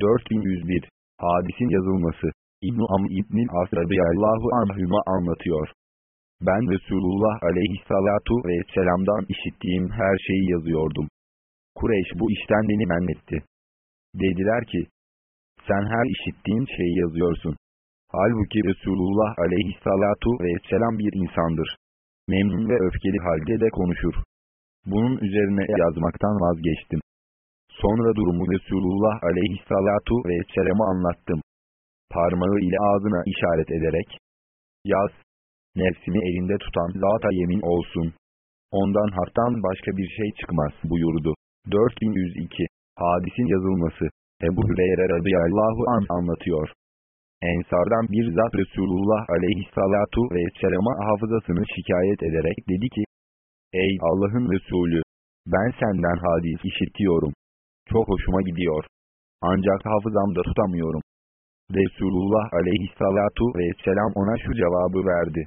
4101 Hadisin yazılması İbn-i Am İbn-i As radıyallahu anlatıyor. Ben Resulullah aleyhissalatu vesselam'dan işittiğim her şeyi yazıyordum. Kureyş bu işten beni men etti. Dediler ki, sen her işittiğin şeyi yazıyorsun. Halbuki Resulullah aleyhissalatu vesselam bir insandır. Memnun ve öfkeli halde de konuşur. Bunun üzerine yazmaktan vazgeçtim. Sonra durumu Resulullah aleyhissalatu vesselam'a anlattım. Parmağı ile ağzına işaret ederek, yaz, nefsimi elinde tutan zata yemin olsun. Ondan haktan başka bir şey çıkmaz buyurdu. 4102 Hadisin yazılması Ebu Hüreyre radıyallahu an anlatıyor. Ensardan bir zat Resulullah aleyhissalatu vesselama hafızasını şikayet ederek dedi ki, Ey Allah'ın Resulü! Ben senden hadis işitiyorum. Çok hoşuma gidiyor. Ancak hafızamda tutamıyorum. Resulullah aleyhissalatu vesselam ona şu cevabı verdi.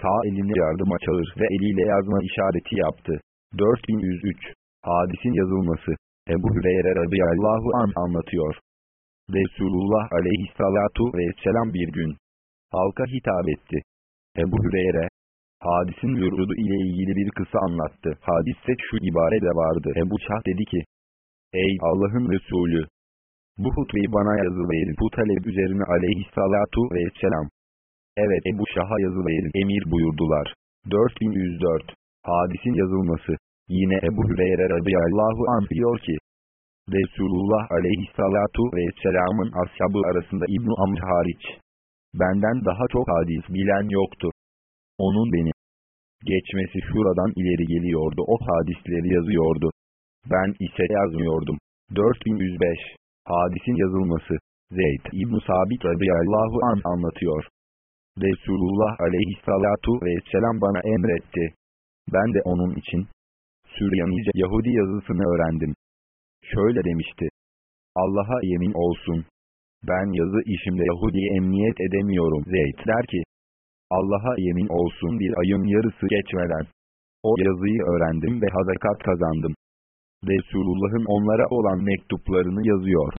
Sağ elini yardıma çağır ve eliyle yazma işareti yaptı. 4103 Hadisin yazılması Ebu Hüreyre radıyallahu an anlatıyor. Resulullah aleyhissalatu vesselam bir gün halka hitap etti. Ebu Hüreyre hadisin yurdu ile ilgili bir kısa anlattı. Hadiste şu ibare de vardı. Ebu Şah dedi ki Ey Allah'ın Resulü! Bu hutbeyi bana yazıverin. Bu talep üzerine aleyhissalatu vesselam. Evet Ebu Şah'a yazıverin. Emir buyurdular. 4104 Hadisin yazılması Yine Ebu Hüreyre radıyallahu anh diyor ki, Resulullah aleyhissalatu vesselamın ashabı arasında İbn Amr hariç, benden daha çok hadis bilen yoktu. Onun beni geçmesi şuradan ileri geliyordu, o hadisleri yazıyordu. Ben ise yazmıyordum. 4105 Hadisin yazılması Zeyd İbn Sabit radıyallahu an anlatıyor. Resulullah aleyhissalatu vesselam bana emretti. Ben de onun için Süryanice Yahudi yazısını öğrendim. Şöyle demişti. Allah'a yemin olsun. Ben yazı işimde Yahudi'ye emniyet edemiyorum. Zeyd der ki. Allah'a yemin olsun bir ayın yarısı geçmeden. O yazıyı öğrendim ve hazakat kazandım. Resulullah'ın onlara olan mektuplarını yazıyor.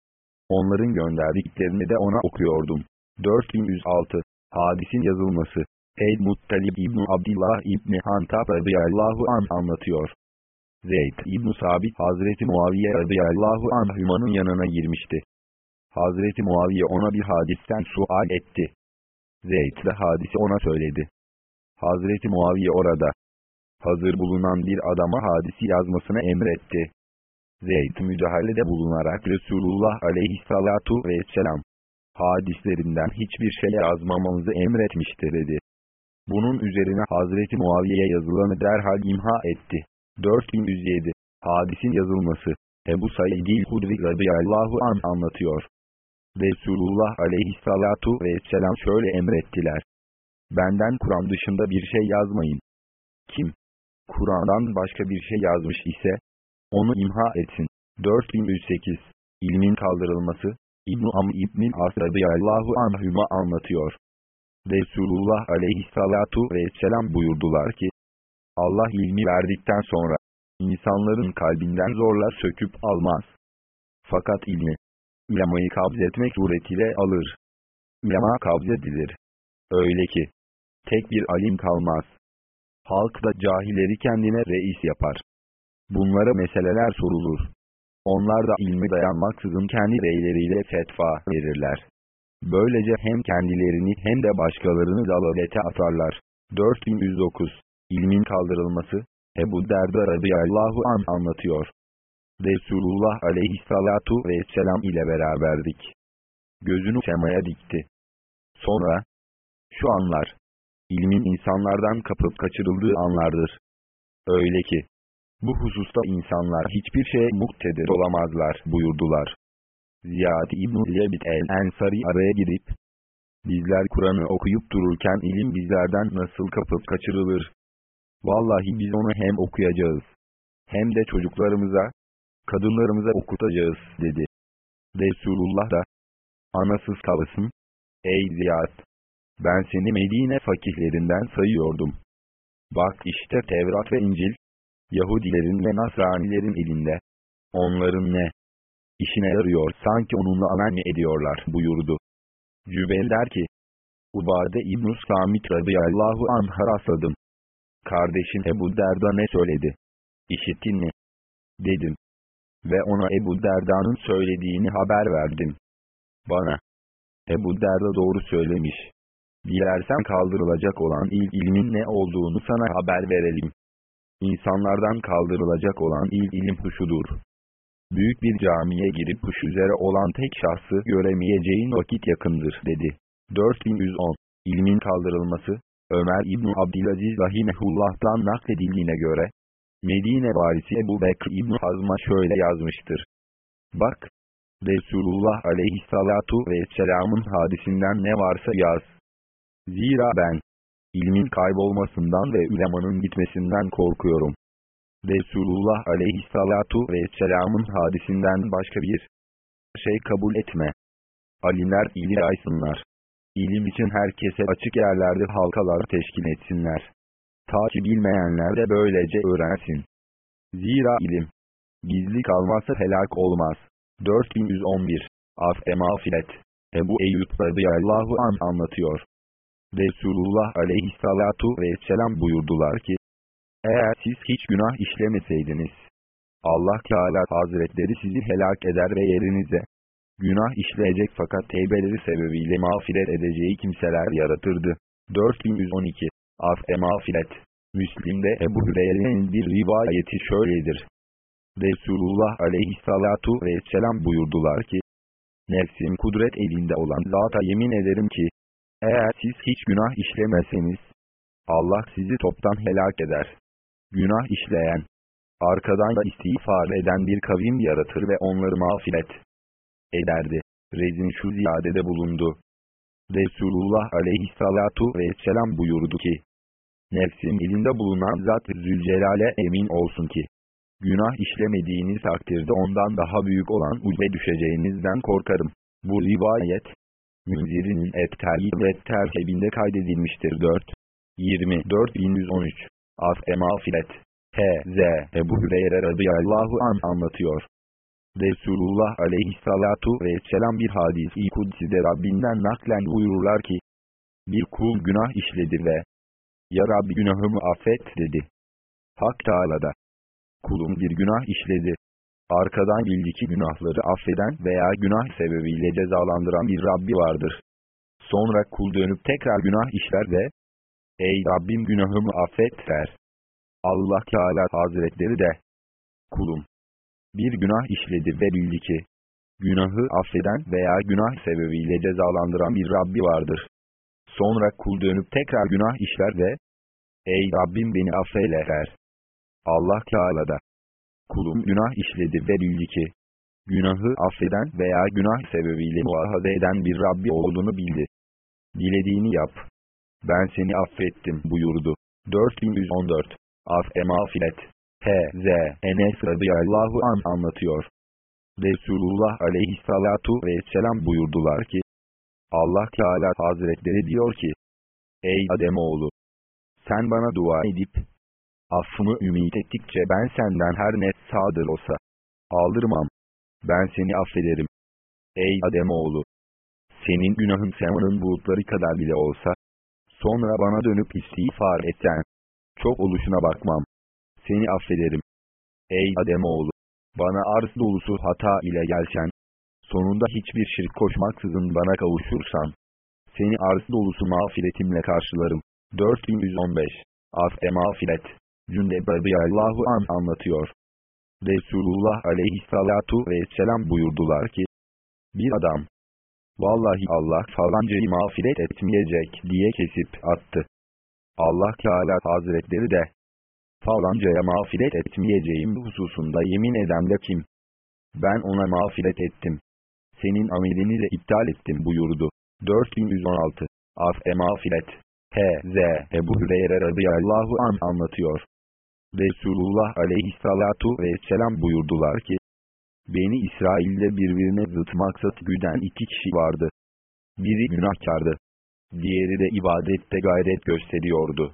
Onların gönderdiklerini de ona okuyordum. 4106 Hadisin yazılması Eyd Muttalib İbni Abdillah İbni Hantab radıyallahu an anlatıyor. Zeyd İbn Sabit Hazreti Muaviye radıyallahu anhümanın yanına girmişti. Hazreti Muaviye ona bir hadisten sual etti. Zeyd de hadisi ona söyledi. Hazreti Muaviye orada hazır bulunan bir adama hadisi yazmasını emretti. Zeyd müdahalede bulunarak Resulullah aleyhissalatu vesselam hadislerinden hiçbir şey yazmamamızı emretmiştir dedi. Bunun üzerine Hazreti Muaviye'ye yazılanı derhal imha etti. 4107 Hadisin yazılması Ebu Said-i Hudri radıyallahu an anlatıyor. Resulullah aleyhissalatu vesselam şöyle emrettiler. Benden Kur'an dışında bir şey yazmayın. Kim? Kur'an'dan başka bir şey yazmış ise, onu imha etsin. 4108 İlmin kaldırılması, İbn-i Am İbn-i As radıyallahu anhüma anlatıyor. Resulullah aleyhissalatu vesselam buyurdular ki, Allah ilmi verdikten sonra, insanların kalbinden zorla söküp almaz. Fakat ilmi, ulemayı kabzetmek suretiyle alır. Ulema kabzedilir. Öyle ki, tek bir alim kalmaz. Halk da cahilleri kendine reis yapar. Bunlara meseleler sorulur. Onlar da ilmi dayanmaksızın kendi reyleriyle fetva verirler. Böylece hem kendilerini hem de başkalarını dalalete atarlar. 4109 İlmin kaldırılması, Ebu Derda radıyallahu an anlatıyor. Resulullah aleyhissalatu vesselam ile beraberdik. Gözünü semaya dikti. Sonra, şu anlar, ilmin insanlardan kapıp kaçırıldığı anlardır. Öyle ki, bu hususta insanlar hiçbir şeye muktedir olamazlar buyurdular. Ziyad İbn-i Lebit el-Ensari araya girip, bizler Kur'an'ı okuyup dururken ilim bizlerden nasıl kapıp kaçırılır Vallahi biz onu hem okuyacağız, hem de çocuklarımıza, kadınlarımıza okutacağız dedi. Resulullah da, anasız kalasın, ey Ziyad, ben seni Medine fakihlerinden sayıyordum. Bak işte Tevrat ve İncil, Yahudilerin ve Nasranilerin elinde. Onların ne işine yarıyor sanki onunla amel ediyorlar buyurdu. Cübeyr der ki, Ubade İbn-i Samit radıyallahu anh'a rastladım. Kardeşin Ebu Derda ne söyledi? İşittin mi? Dedim. Ve ona Ebu Derda'nın söylediğini haber verdim. Bana. Ebu Derda doğru söylemiş. Dilersen kaldırılacak olan ilk ilmin ne olduğunu sana haber verelim. İnsanlardan kaldırılacak olan ilk ilim huşudur. Büyük bir camiye girip huş üzere olan tek şahsı göremeyeceğin vakit yakındır dedi. 4110 İlmin kaldırılması Ömer İbn Abdülaziz Rahimehullah'tan nakledildiğine göre Medine valisi Ebu Bekr İbn Hazm'a şöyle yazmıştır. Bak! Resulullah aleyhissalatu vesselamın hadisinden ne varsa yaz. Zira ben, ilmin kaybolmasından ve ülemanın gitmesinden korkuyorum. Resulullah aleyhissalatu vesselamın hadisinden başka bir şey kabul etme. Alimler ili aysınlar. İlim için herkese açık yerlerde halkalar teşkil etsinler. Ta ki bilmeyenler de böylece öğrensin. Zira ilim, gizli kalmazsa helak olmaz. 4111 Af-e mağfiret Ebu Eyyub radıyallahu an anlatıyor. Resulullah aleyhissalatu vesselam buyurdular ki, Eğer siz hiç günah işlemeseydiniz, Allah Teala Hazretleri sizi helak eder ve yerinize, günah işleyecek fakat tevbeleri sebebiyle mağfiret edeceği kimseler yaratırdı. 4112 Af-e mağfiret Müslim'de Ebu Hüreyre'nin bir rivayeti şöyledir. Resulullah aleyhissalatu vesselam buyurdular ki, Nefsim kudret elinde olan zata yemin ederim ki, eğer siz hiç günah işlemeseniz, Allah sizi toptan helak eder. Günah işleyen, arkadan da istiğfar eden bir kavim yaratır ve onları mağfiret ederdi. Rezin şu ziyadede bulundu. Resulullah aleyhissalatu vesselam buyurdu ki, Nefsim elinde bulunan zat Zülcelal'e emin olsun ki, günah işlemediğiniz takdirde ondan daha büyük olan ucbe düşeceğinizden korkarım. Bu rivayet, Münziri'nin et-Terhib ve Terhebinde kaydedilmiştir 4. 24113 Af-e Mağfiret H.Z. Ebu Hüreyre radıyallahu an anlatıyor. Resulullah aleyhissalatu vesselam bir hadis-i kudsi'de Rabbinden naklen buyururlar ki, bir kul günah işledi ve, Ya Rabbi günahımı affet dedi. Hak Teala da, kulum bir günah işledi. Arkadan bildi ki günahları affeden veya günah sebebiyle cezalandıran bir Rabbi vardır. Sonra kul dönüp tekrar günah işler ve, Ey Rabbim günahımı affet der. Allah Teala Hazretleri de, kulum, bir günah işledi ve bildi ki, günahı affeden veya günah sebebiyle cezalandıran bir Rabbi vardır. Sonra kul dönüp tekrar günah işler ve, Ey Rabbim beni affeyle der. Allah Teala da, kulum günah işledi ve bildi ki, günahı affeden veya günah sebebiyle muahaze eden bir Rabbi olduğunu bildi. Dilediğini yap. Ben seni affettim buyurdu. 4114 Af-e mağfiret H.Z. Enes radıyallahu an anlatıyor. Resulullah aleyhissalatu vesselam buyurdular ki, Allah Teala Hazretleri diyor ki, Ey Ademoğlu! Sen bana dua edip, affımı ümit ettikçe ben senden her ne sadır olsa, aldırmam. Ben seni affederim. Ey Ademoğlu! Senin günahın semanın bulutları kadar bile olsa, sonra bana dönüp istiğfar etsen, çok oluşuna bakmam seni affederim. Ey Ademoğlu! Bana arz dolusu hata ile gelsen, sonunda hiçbir şirk koşmaksızın bana kavuşursan, seni arz dolusu mağfiretimle karşılarım. 4115 Af-e mağfiret Cündeb radıyallahu an anlatıyor. Resulullah aleyhissalatu vesselam buyurdular ki, bir adam, vallahi Allah falancayı mağfiret etmeyecek diye kesip attı. Allah Teala Hazretleri de, falancaya mağfiret etmeyeceğim hususunda yemin eden de kim? Ben ona mağfiret ettim. Senin amelini de iptal ettim buyurdu. 4116 Af-e mağfiret H.Z. Ebu Hüreyre radıyallahu an anlatıyor. Resulullah aleyhissalatu vesselam buyurdular ki, Beni İsrail'de birbirine zıt maksat güden iki kişi vardı. Biri günahkardı. Diğeri de ibadette gayret gösteriyordu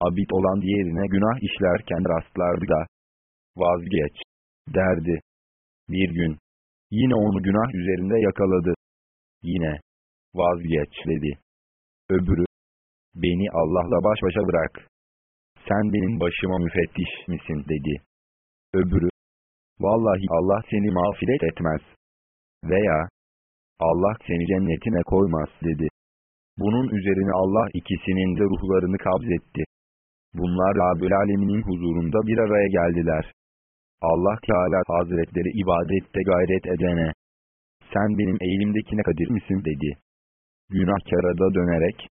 abid olan diğerine günah işlerken rastlardı da, vazgeç, derdi. Bir gün, Yine onu günah üzerinde yakaladı. Yine, vazgeç dedi. Öbürü, beni Allah'la baş başa bırak. Sen benim başıma müfettiş misin dedi. Öbürü, vallahi Allah seni mağfiret etmez. Veya, Allah seni cennetine koymaz dedi. Bunun üzerine Allah ikisinin de ruhlarını kabzetti. Bunlar Rabbül Alemin'in huzurunda bir araya geldiler. Allah Teala Hazretleri ibadette gayret edene, sen benim elimdekine kadir misin dedi. Günahkara da dönerek,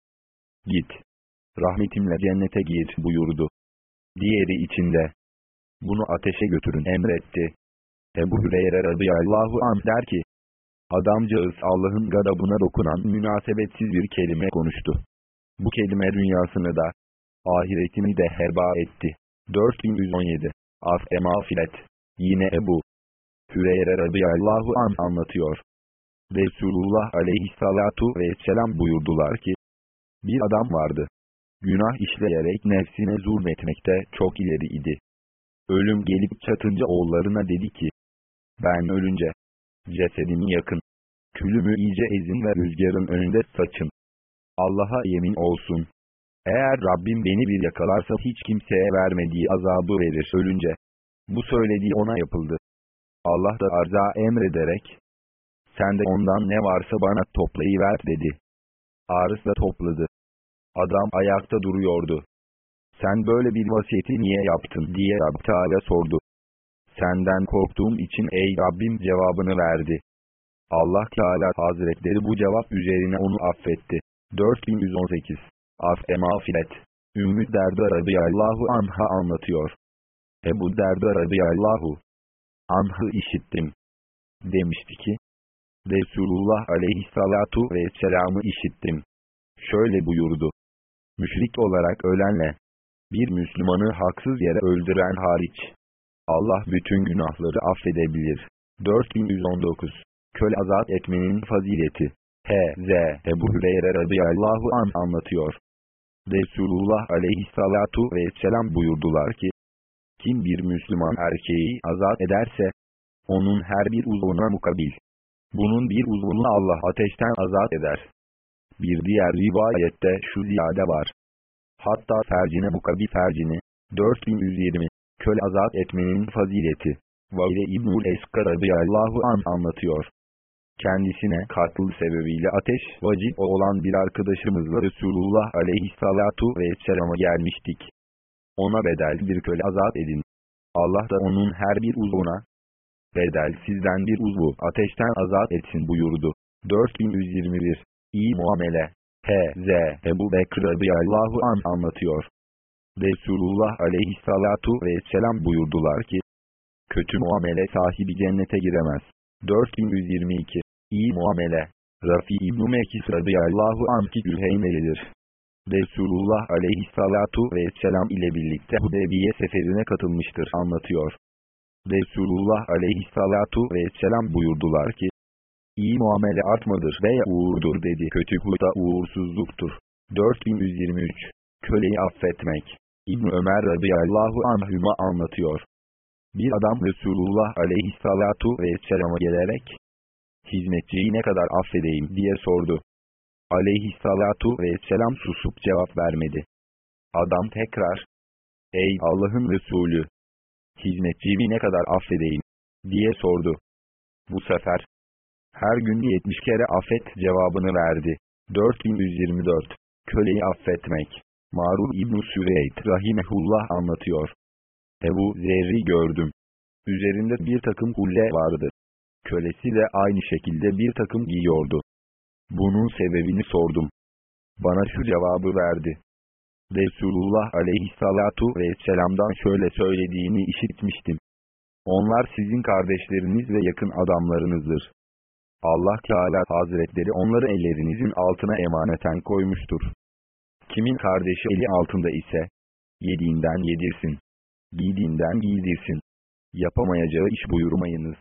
git, rahmetimle cennete gir buyurdu. Diğeri içinde, bunu ateşe götürün emretti. Ebu Hüreyre radıyallahu anh der ki, adamcağız Allah'ın gadabına dokunan münasebetsiz bir kelime konuştu. Bu kelime dünyasını da, ahiretini de heba etti. 4117 Af-e mağfiret. Yine Ebu Hüreyre radıyallahu an anlatıyor. Resulullah aleyhissalatu vesselam buyurdular ki, bir adam vardı. Günah işleyerek nefsine zulmetmekte çok ileri idi. Ölüm gelip çatınca oğullarına dedi ki, ben ölünce, cesedimi yakın, külümü iyice ezin ve rüzgarın önünde saçın. Allah'a yemin olsun. Eğer Rabbim beni bir yakalarsa hiç kimseye vermediği azabı verir ölünce. Bu söylediği ona yapıldı. Allah da arza emrederek, sen de ondan ne varsa bana toplayıver dedi. Arız da topladı. Adam ayakta duruyordu. Sen böyle bir vasiyeti niye yaptın diye Rab sordu. Senden korktuğum için ey Rabbim cevabını verdi. Allah Teala Hazretleri bu cevap üzerine onu affetti. 4118 Af-e mağfiret Ümmü Derda radıyallahu anha anlatıyor. Ebu Derda radıyallahu anh'ı işittim. Demişti ki, Resulullah aleyhissalatu vesselam'ı işittim. Şöyle buyurdu. Müşrik olarak ölenle, bir Müslümanı haksız yere öldüren hariç, Allah bütün günahları affedebilir. 4119 Köle azat etmenin fazileti H.Z. Ebu Hüreyre radıyallahu an anlatıyor. Resulullah aleyhissalatu vesselam buyurdular ki, kim bir Müslüman erkeği azat ederse, onun her bir uzvuna mukabil. Bunun bir uzvunu Allah ateşten azat eder. Bir diğer rivayette şu ziyade var. Hatta fercine mukabil fercini, 4120, köle azat etmenin fazileti. Vayre İbnül Eskar radıyallahu an anlatıyor. Kendisine katıl sebebiyle ateş vacip olan bir arkadaşımızla Resulullah aleyhissalatu vesselama gelmiştik. Ona bedel bir köle azat edin. Allah da onun her bir uzvuna, bedel sizden bir uzvu ateşten azat etsin buyurdu. 4121 İyi muamele H.Z. Ebu Bekir radıyallahu an anlatıyor. Resulullah aleyhissalatu vesselam buyurdular ki, kötü muamele sahibi cennete giremez. 4122 İyi muamele Rafi İbn-i Mekis radıyallahu anki Gülheymelidir. Resulullah aleyhissalatu vesselam ile birlikte Hudeybiye seferine katılmıştır anlatıyor. Resulullah aleyhissalatu vesselam buyurdular ki, İyi muamele artmadır veya uğurdur dedi. Kötü huy uğursuzluktur. 4123 Köleyi affetmek İbn Ömer radıyallahu anhüma anlatıyor. Bir adam Resulullah aleyhissalatu vesselama gelerek, hizmetçiyi ne kadar affedeyim diye sordu. Aleyhissalatu vesselam susup cevap vermedi. Adam tekrar, ey Allah'ın Resulü, hizmetçiyi ne kadar affedeyim diye sordu. Bu sefer, her gün 70 kere affet cevabını verdi. 4124 Köleyi affetmek Marun İbn-i Süveyd Rahimehullah anlatıyor. Ebu Zerri gördüm. Üzerinde bir takım hulle vardı. Kölesi de aynı şekilde bir takım giyiyordu. Bunun sebebini sordum. Bana şu cevabı verdi. Resulullah aleyhissalatu vesselam'dan şöyle söylediğini işitmiştim. Onlar sizin kardeşleriniz ve yakın adamlarınızdır. Allah Teala Hazretleri onları ellerinizin altına emaneten koymuştur. Kimin kardeşi eli altında ise, yediğinden yedirsin, giydiğinden giydirsin. Yapamayacağı iş buyurmayınız.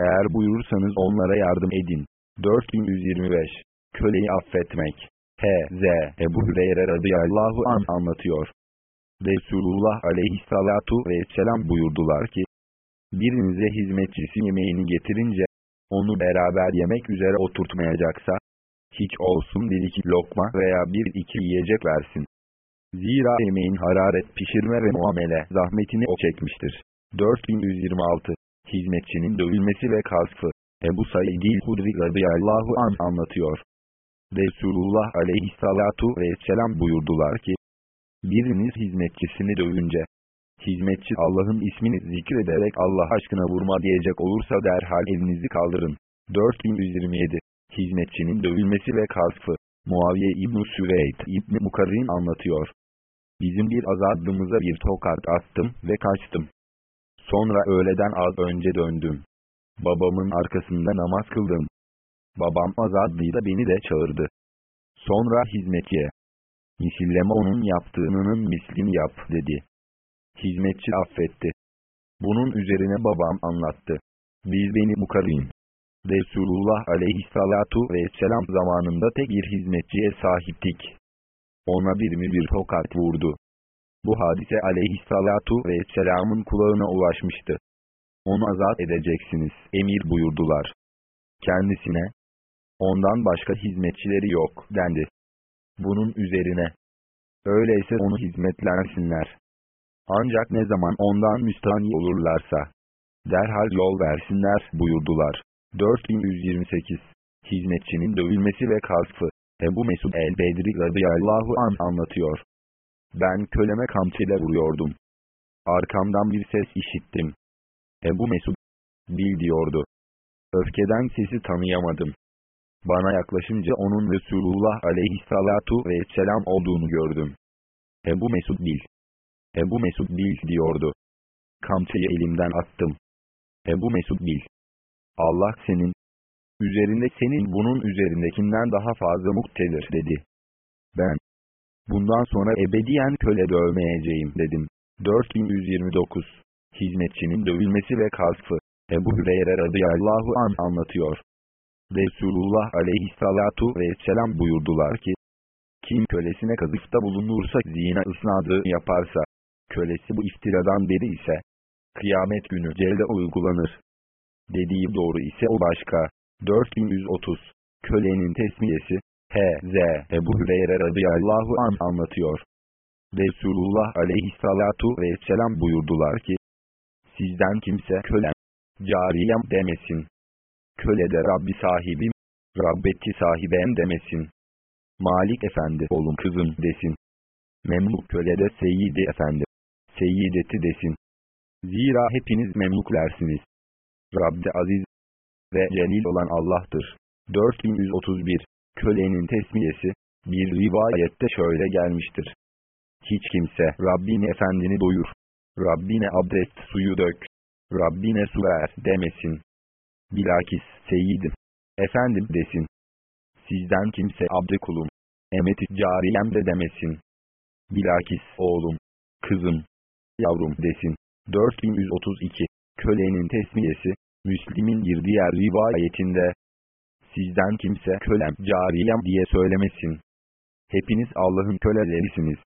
Eğer buyurursanız onlara yardım edin. 4125 Köleyi affetmek H.Z. Ebu Hüreyre radıyallahu an anlatıyor. Resulullah aleyhissalatu vesselam buyurdular ki, birinize hizmetçisi yemeğini getirince, onu beraber yemek üzere oturtmayacaksa, hiç olsun bir iki lokma veya bir iki yiyecek versin. Zira yemeğin hararet pişirme ve muamele zahmetini o çekmiştir. 4126 Hizmetçinin dövülmesi ve kasfı Ebu Said-i Hudri radıyallahu an anlatıyor. Resulullah aleyhissalatu vesselam buyurdular ki, biriniz hizmetçisini dövünce, hizmetçi Allah'ın ismini zikrederek Allah aşkına vurma diyecek olursa derhal elinizi kaldırın. 4127 Hizmetçinin dövülmesi ve kasfı Muaviye İbn-i Süveyd İbn-i Mukarrin anlatıyor. Bizim bir azadlığımıza bir tokat attım ve kaçtım. Sonra öğleden az önce döndüm. Babamın arkasında namaz kıldım. Babam azadlıyla beni de çağırdı. Sonra hizmetçiye, misilleme onun yaptığının mislini yap dedi. Hizmetçi affetti. Bunun üzerine babam anlattı. Biz beni mukarrin. Resulullah aleyhissalatu vesselam zamanında tek bir hizmetçiye sahiptik. Ona bir mi bir tokat vurdu. Bu hadise aleyhissalatu vesselamın kulağına ulaşmıştı. Onu azat edeceksiniz, emir buyurdular. Kendisine, ondan başka hizmetçileri yok, dendi. Bunun üzerine, öyleyse onu hizmetlensinler. Ancak ne zaman ondan müstahni olurlarsa, derhal yol versinler, buyurdular. 4128 Hizmetçinin dövülmesi ve kasfı Ebu Mesud el-Bedri radıyallahu an anlatıyor. Ben köleme kamçıyla vuruyordum. Arkamdan bir ses işittim. Ebu Mesud, bil diyordu. Öfkeden sesi tanıyamadım. Bana yaklaşınca onun Resulullah aleyhissalatu vesselam olduğunu gördüm. Ebu Mesud bil. Ebu Mesud bil diyordu. Kamçıyı elimden attım. Ebu Mesud bil. Allah senin, üzerinde senin bunun üzerindekinden daha fazla muktedir dedi. Ben, bundan sonra ebediyen köle dövmeyeceğim dedim. 4129 Hizmetçinin dövülmesi ve kasfı Ebu Hüreyre radıyallahu an anlatıyor. Resulullah aleyhissalatu vesselam buyurdular ki, kim kölesine kazıfta bulunursa zina ısnadığı yaparsa, kölesi bu iftiradan beri ise, kıyamet günü celde uygulanır. Dediği doğru ise o başka. 4130 Kölenin tesmiyesi H.Z. Ebu Hüreyre radıyallahu an anlatıyor. Resulullah aleyhissalatu vesselam buyurdular ki, Sizden kimse kölem, cariyem demesin. Köle de Rabbi sahibim, Rabbetçi sahibem demesin. Malik efendi oğlum kızım desin. Memluk köle de seyyidi efendi, seyyideti desin. Zira hepiniz memluklersiniz. Rabbi aziz ve celil olan Allah'tır. 4131 Kölenin tesmiyesi Bir rivayette şöyle gelmiştir. Hiç kimse Rabbini efendini doyur. Rabbine abdest suyu dök. Rabbine su ver demesin. Bilakis seyyidim. Efendim desin. Sizden kimse abde kulum. Emeti cariyem de demesin. Bilakis oğlum, kızım, yavrum desin. 4132 Kölenin tesmiyesi Müslim'in bir diğer rivayetinde, sizden kimse kölem, cariyem diye söylemesin. Hepiniz Allah'ın kölelerisiniz.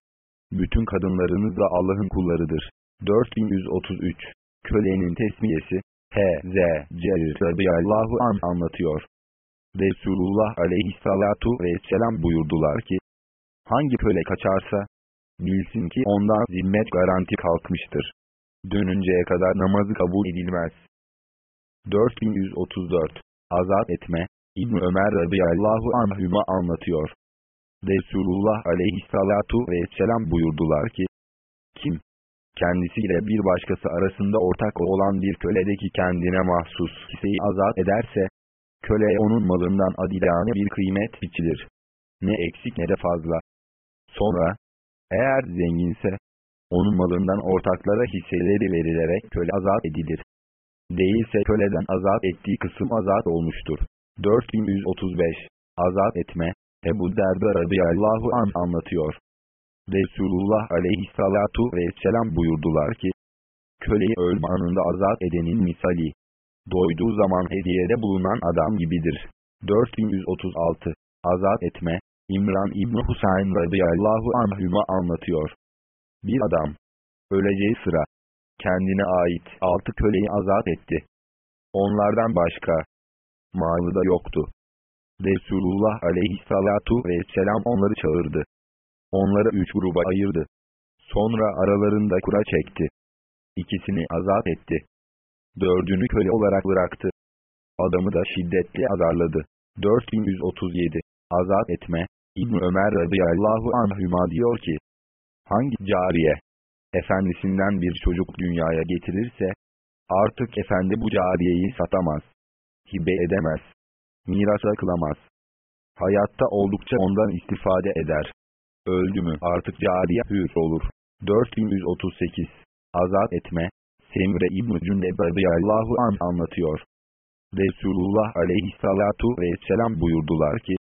Bütün kadınlarınız da Allah'ın kullarıdır. 4133 Kölenin tesmiyesi H.Z. Cerir radıyallahu an anlatıyor. Resulullah aleyhissalatu vesselam buyurdular ki, hangi köle kaçarsa, bilsin ki ondan zimmet garanti kalkmıştır. Dönünceye kadar namazı kabul edilmez. 4134 Azat etme İbn Ömer radıyallahu anhüma anlatıyor. Resulullah aleyhissalatu vesselam buyurdular ki, kim, kendisiyle bir başkası arasında ortak olan bir köledeki kendine mahsus hisseyi azat ederse, köle onun malından adilane bir kıymet biçilir. Ne eksik ne de fazla. Sonra, eğer zenginse, onun malından ortaklara hisseleri verilerek köle azat edilir. Değilse köleden azat ettiği kısım azat olmuştur. 4135 Azat etme Ebu Derda radıyallahu an anlatıyor. Resulullah aleyhissalatu vesselam buyurdular ki, köleyi ölme anında azat edenin misali, doyduğu zaman hediyede bulunan adam gibidir. 4136 Azat etme İmran İbni Husayn radıyallahu anhüma anlatıyor. Bir adam, öleceği sıra, kendine ait altı köleyi azat etti. Onlardan başka, Malı da yoktu. Resulullah aleyhissalatu vesselam onları çağırdı. Onları üç gruba ayırdı. Sonra aralarında kura çekti. İkisini azat etti. Dördünü köle olarak bıraktı. Adamı da şiddetli azarladı. 4137 Azat etme İbn Ömer radıyallahu anhüma diyor ki, hangi cariye, efendisinden bir çocuk dünyaya getirirse, artık efendi bu cariyeyi satamaz, hibe edemez, mirasa kılamaz. Hayatta oldukça ondan istifade eder. Öldü mü artık cariye hür olur. 4138 Azat etme Semre İbn-i Cündeb radıyallahu an anlatıyor. Resulullah aleyhissalatu vesselam buyurdular ki,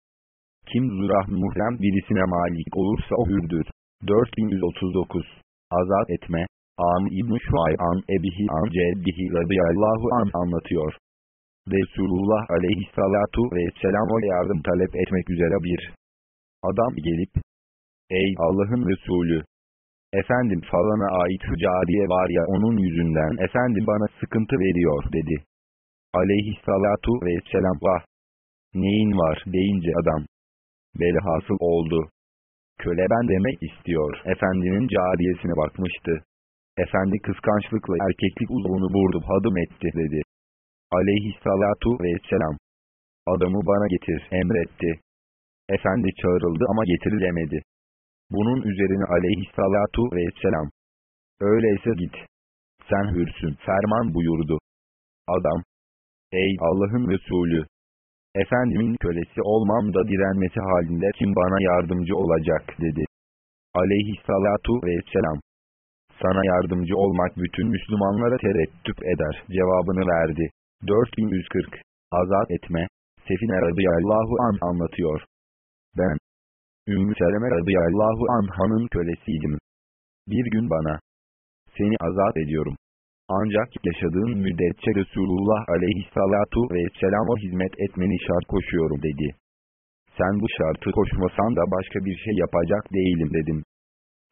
kim zürah muhrem birisine malik olursa o hürdür. 4139 Azat etme Am İbn-i Şuay'an Ebihi An Ceddihi radıyallahu an anlatıyor. Resulullah aleyhissalatu vesselam o yardım talep etmek üzere bir adam gelip, Ey Allah'ın Resulü! Efendim falana ait cariye var ya onun yüzünden efendim bana sıkıntı veriyor dedi. Aleyhissalatu vesselam vah! Neyin var deyince adam. Belhasıl oldu. Köle ben demek istiyor. Efendinin cariyesine bakmıştı. Efendi kıskançlıkla erkeklik uzvunu vurdu hadım etti dedi. Aleyhissalatu vesselam. Adamı bana getir emretti. Efendi çağrıldı ama getirilemedi. Bunun üzerine aleyhissalatu vesselam. Öyleyse git. Sen hürsün ferman buyurdu. Adam. Ey Allah'ın Resulü! Efendimin kölesi olmam da direnmesi halinde kim bana yardımcı olacak dedi. Aleyhissalatu vesselam. Sana yardımcı olmak bütün Müslümanlara tereddüt eder cevabını verdi. 4140 Azat etme Sefine radıyallahu an anlatıyor. Ben Ümmü Seleme radıyallahu anhanın kölesiydim. Bir gün bana seni azat ediyorum. Ancak yaşadığın müddetçe Resulullah aleyhissalatu vesselama hizmet etmeni şart koşuyorum dedi. Sen bu şartı koşmasan da başka bir şey yapacak değilim dedim.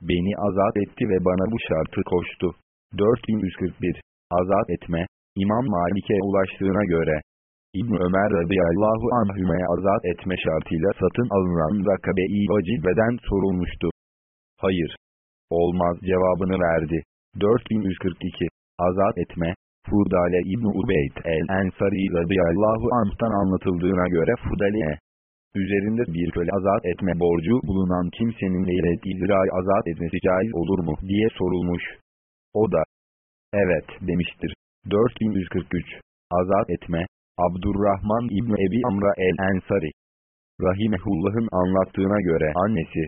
Beni azat etti ve bana bu şartı koştu. 4141 Azat etme İmam Malik'e ulaştığına göre İbn Ömer radıyallahu anhüme azat etme şartıyla satın alınan rakabe-i vacibeden sorulmuştu. Hayır. Olmaz cevabını verdi. 4142 azat etme, Fudale İbn Ubeyd el-Ensari radıyallahu anh'tan anlatıldığına göre Fudale'ye, üzerinde bir köle azat etme borcu bulunan kimsenin leylet izra'yı azat etmesi caiz olur mu diye sorulmuş. O da, evet demiştir. 4143 Azat etme, Abdurrahman İbni Ebi Amra el-Ensari, Rahimehullah'ın anlattığına göre annesi,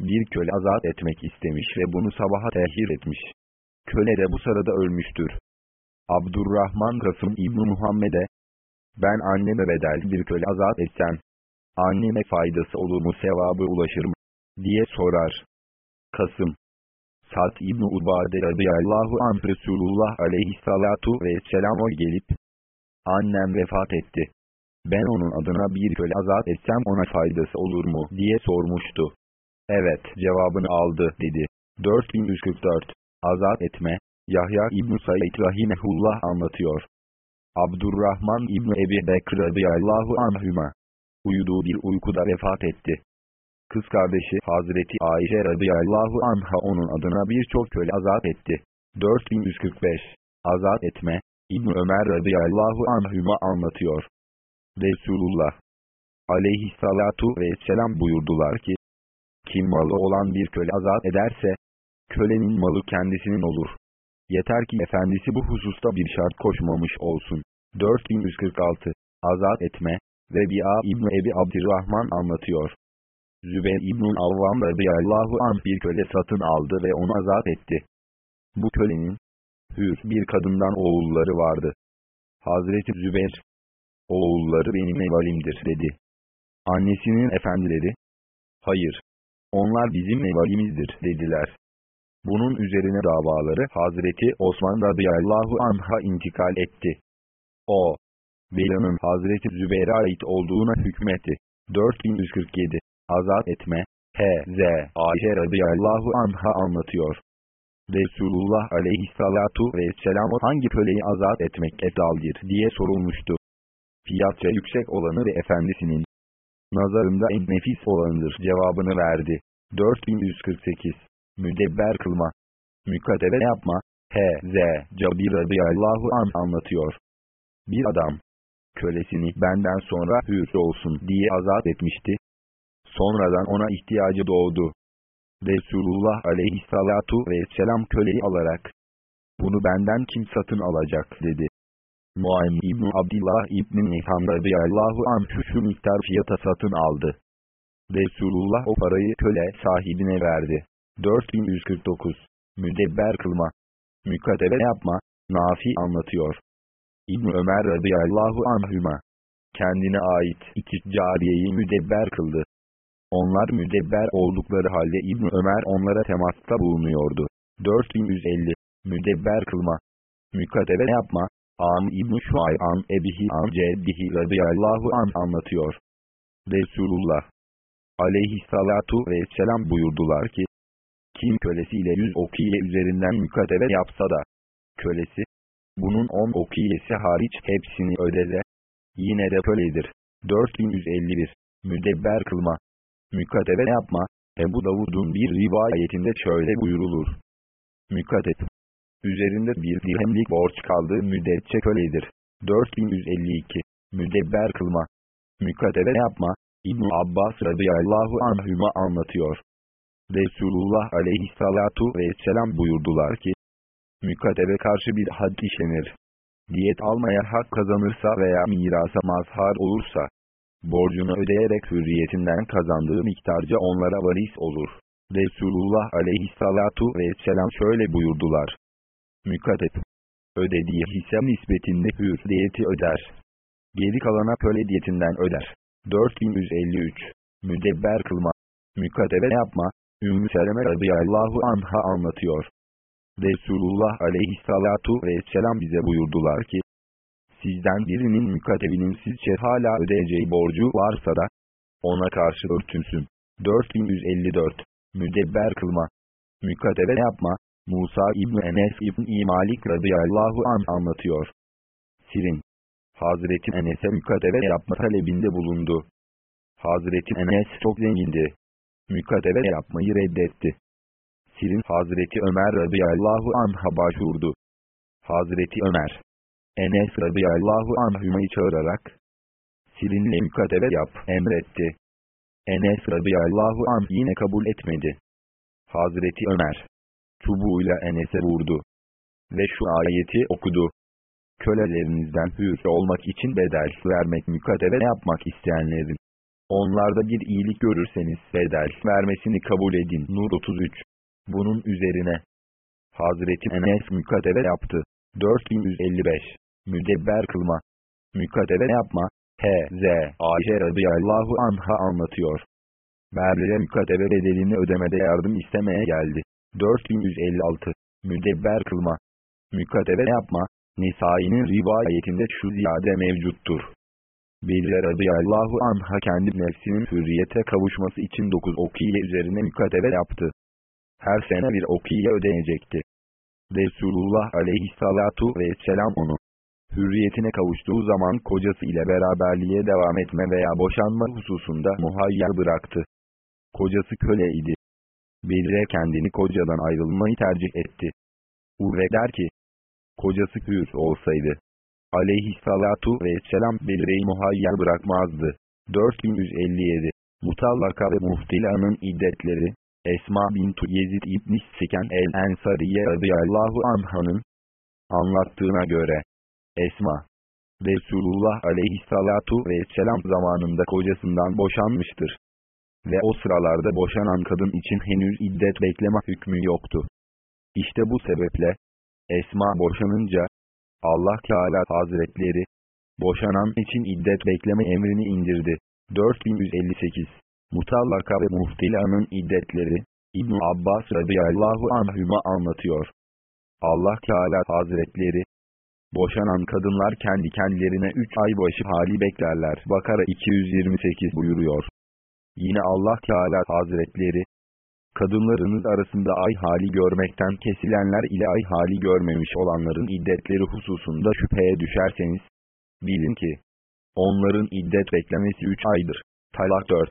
bir köle azat etmek istemiş ve bunu sabaha tehir etmiş. Köle de bu sırada ölmüştür. Abdurrahman Kasım İbni Muhammed'e, ben anneme bedel bir köle azat etsem, anneme faydası olur mu sevabı ulaşır mı, diye sorar. Kasım, Sad İbni Ubade radıyallahu anh Resulullah aleyhissalatu vesselam o gelip, annem vefat etti. Ben onun adına bir köle azat etsem ona faydası olur mu diye sormuştu. Evet cevabını aldı dedi. 4144 azat etme, Yahya İbn-i Said Rahimehullah anlatıyor. Abdurrahman İbn Ebi Bekr radıyallahu anhüma, uyuduğu bir uykuda vefat etti. Kız kardeşi Hazreti Ayşe radıyallahu anha onun adına birçok köle azat etti. 4145 Azat etme, İbn Ömer radıyallahu anhüma anlatıyor. Resulullah aleyhissalatu vesselam buyurdular ki, kim malı olan bir köle azat ederse, kölenin malı kendisinin olur. Yeter ki efendisi bu hususta bir şart koşmamış olsun. 4146 Azat etme Rebi'a İbni Ebi Abdirrahman anlatıyor. Zübeyir İbn-i Avvam radıyallahu anh bir köle satın aldı ve onu azat etti. Bu kölenin hür bir kadından oğulları vardı. Hazreti Zübeyir, oğulları benim evalimdir dedi. Annesinin efendileri, hayır, onlar bizim evalimizdir dediler. Bunun üzerine davaları Hazreti Osman radıyallahu anh'a intikal etti. O, Belan'ın Hazreti Zübeyir'e ait olduğuna hükmetti. 4147 Azat etme H.Z. Ayşe radıyallahu anh'a anlatıyor. Resulullah aleyhissalatu vesselam hangi köleyi azat etmek efdaldir diye sorulmuştu. fiyatça yüksek olanı ve efendisinin nazarında en nefis olanıdır cevabını verdi. 4148 Müdebber kılma Mükatebe yapma H.Z. Cabir radıyallahu an anlatıyor. Bir adam, kölesini benden sonra hür olsun diye azat etmişti. Sonradan ona ihtiyacı doğdu. Resulullah aleyhissalatu vesselam köleyi alarak, bunu benden kim satın alacak dedi. Muayim İbni Abdillah İbni Niham radıyallahu anh şu miktar fiyata satın aldı. Resulullah o parayı köle sahibine verdi. 4149 Müdebber kılma. Mükatebe yapma. Nafi anlatıyor. İbn Ömer radıyallahu anhüma. Kendine ait iki cariyeyi müdebber kıldı. Onlar müdebber oldukları halde İbn Ömer onlara temasta bulunuyordu. 4150 Müdebber kılma. Mükatebe yapma. Am İbn Şuay an Ebihi an Ceddihi radıyallahu an anlatıyor. Resulullah aleyhissalatu vesselam buyurdular ki, kim kölesiyle yüz okiye üzerinden mükatebe yapsa da, kölesi, bunun on okiyesi hariç hepsini ödese, yine de köledir. 4151 Müdebber kılma, mükatebe yapma, Ebu Davud'un bir rivayetinde şöyle buyurulur. Mükatep, üzerinde bir dirhemlik borç kaldığı müddetçe köledir. 4152 Müdebber kılma, mükatebe yapma, İbn Abbas radıyallahu anhüma anlatıyor. Resulullah aleyhissalatu vesselam buyurdular ki, mükatebe karşı bir had işlenir. Diyet almaya hak kazanırsa veya mirasa mazhar olursa, borcunu ödeyerek hürriyetinden kazandığı miktarca onlara varis olur. Resulullah aleyhissalatu vesselam şöyle buyurdular. Mükatep, ödediği hisse nispetinde hür diyeti öder. Geri kalana köle diyetinden öder. 4153 Müdebber kılma, mükatebe yapma, Ümmü Seleme radıyallahu anha anlatıyor. Resulullah aleyhissalatu vesselam bize buyurdular ki, sizden birinin mükatebinin sizce hala ödeyeceği borcu varsa da, ona karşı örtünsün. 4154 Müdebber kılma, mükatebe yapma, Musa İbni Enes İbni Malik radıyallahu an anlatıyor. Sirin, Hazreti Enes'e mükatebe yapma talebinde bulundu. Hazreti Enes çok zengindi mükatebe yapmayı reddetti. Sirin Hazreti Ömer radıyallahu anh'a başvurdu. Hazreti Ömer, Enes radıyallahu anhümayı çağırarak, Sirinle mükatebe yap emretti. Enes radıyallahu anh yine kabul etmedi. Hazreti Ömer, çubuğuyla Enes'e vurdu. Ve şu ayeti okudu. Kölelerinizden hür olmak için bedel vermek mükatebe yapmak isteyenlerin Onlarda bir iyilik görürseniz bedel vermesini kabul edin. Nur 33. Bunun üzerine Hazreti Enes mükadele yaptı. 4155. Müdebber kılma. Mükadele yapma. H.Z. Ayşe radıyallahu anha anlatıyor. Berlere mükadele bedelini ödemede yardım istemeye geldi. 4156. Müdebber kılma. Mükadele yapma. Nisai'nin rivayetinde şu ziyade mevcuttur. Belire radıyallahu anha kendi nefsinin hürriyete kavuşması için 9 okiye üzerine mükadele yaptı. Her sene bir okiye ödenecekti. Resulullah aleyhissalatu vesselam onu, hürriyetine kavuştuğu zaman kocası ile beraberliğe devam etme veya boşanma hususunda muhayyer bıraktı. Kocası köle idi. Belire kendini kocadan ayrılmayı tercih etti. Urve der ki, kocası hür olsaydı, aleyhissalatu vesselam Belire'yi muhayyer bırakmazdı. 4157 Mutallaka ve Muhtila'nın iddetleri Esma bintu Yezid İbn Siken el-Ensariye radıyallahu anhanın anlattığına göre Esma Resulullah aleyhissalatu vesselam zamanında kocasından boşanmıştır. Ve o sıralarda boşanan kadın için henüz iddet bekleme hükmü yoktu. İşte bu sebeple Esma boşanınca Allah Teala Hazretleri, boşanan için iddet bekleme emrini indirdi. 4158 Mutallaka ve Muhtila'nın iddetleri, İbn Abbas radıyallahu anhüma anlatıyor. Allah Teala Hazretleri, boşanan kadınlar kendi kendilerine 3 ay başı hali beklerler. Bakara 228 buyuruyor. Yine Allah Teala Hazretleri, kadınlarınız arasında ay hali görmekten kesilenler ile ay hali görmemiş olanların iddetleri hususunda şüpheye düşerseniz, bilin ki, Onların iddet beklemesi 3 aydır. Talak 4.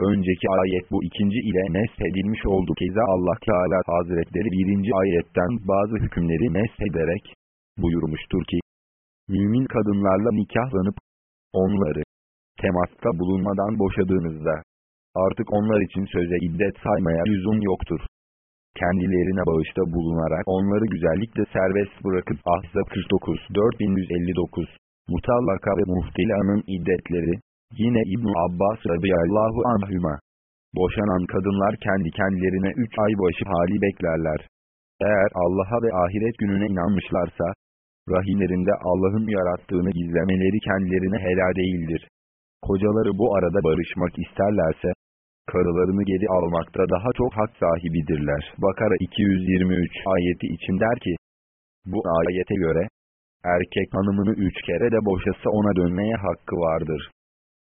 Önceki ayet bu ikinci ile neshedilmiş oldu. Keza Allah Teala Hazretleri birinci ayetten bazı hükümleri neshederek buyurmuştur ki, Mümin kadınlarla nikahlanıp, onları temasta bulunmadan boşadığınızda, artık onlar için söze iddet saymaya lüzum yoktur. Kendilerine bağışta bulunarak onları güzellikle serbest bırakıp Ahzab 49 4159 Mutallaka ve Muhtila'nın iddetleri, yine İbn Abbas radıyallahu anhüma. Boşanan kadınlar kendi kendilerine üç ay başı hali beklerler. Eğer Allah'a ve ahiret gününe inanmışlarsa, rahimlerinde Allah'ın yarattığını gizlemeleri kendilerine helal değildir. Kocaları bu arada barışmak isterlerse, karılarını geri almakta daha çok hak sahibidirler. Bakara 223 ayeti için der ki, bu ayete göre, erkek hanımını üç kere de boşasa ona dönmeye hakkı vardır.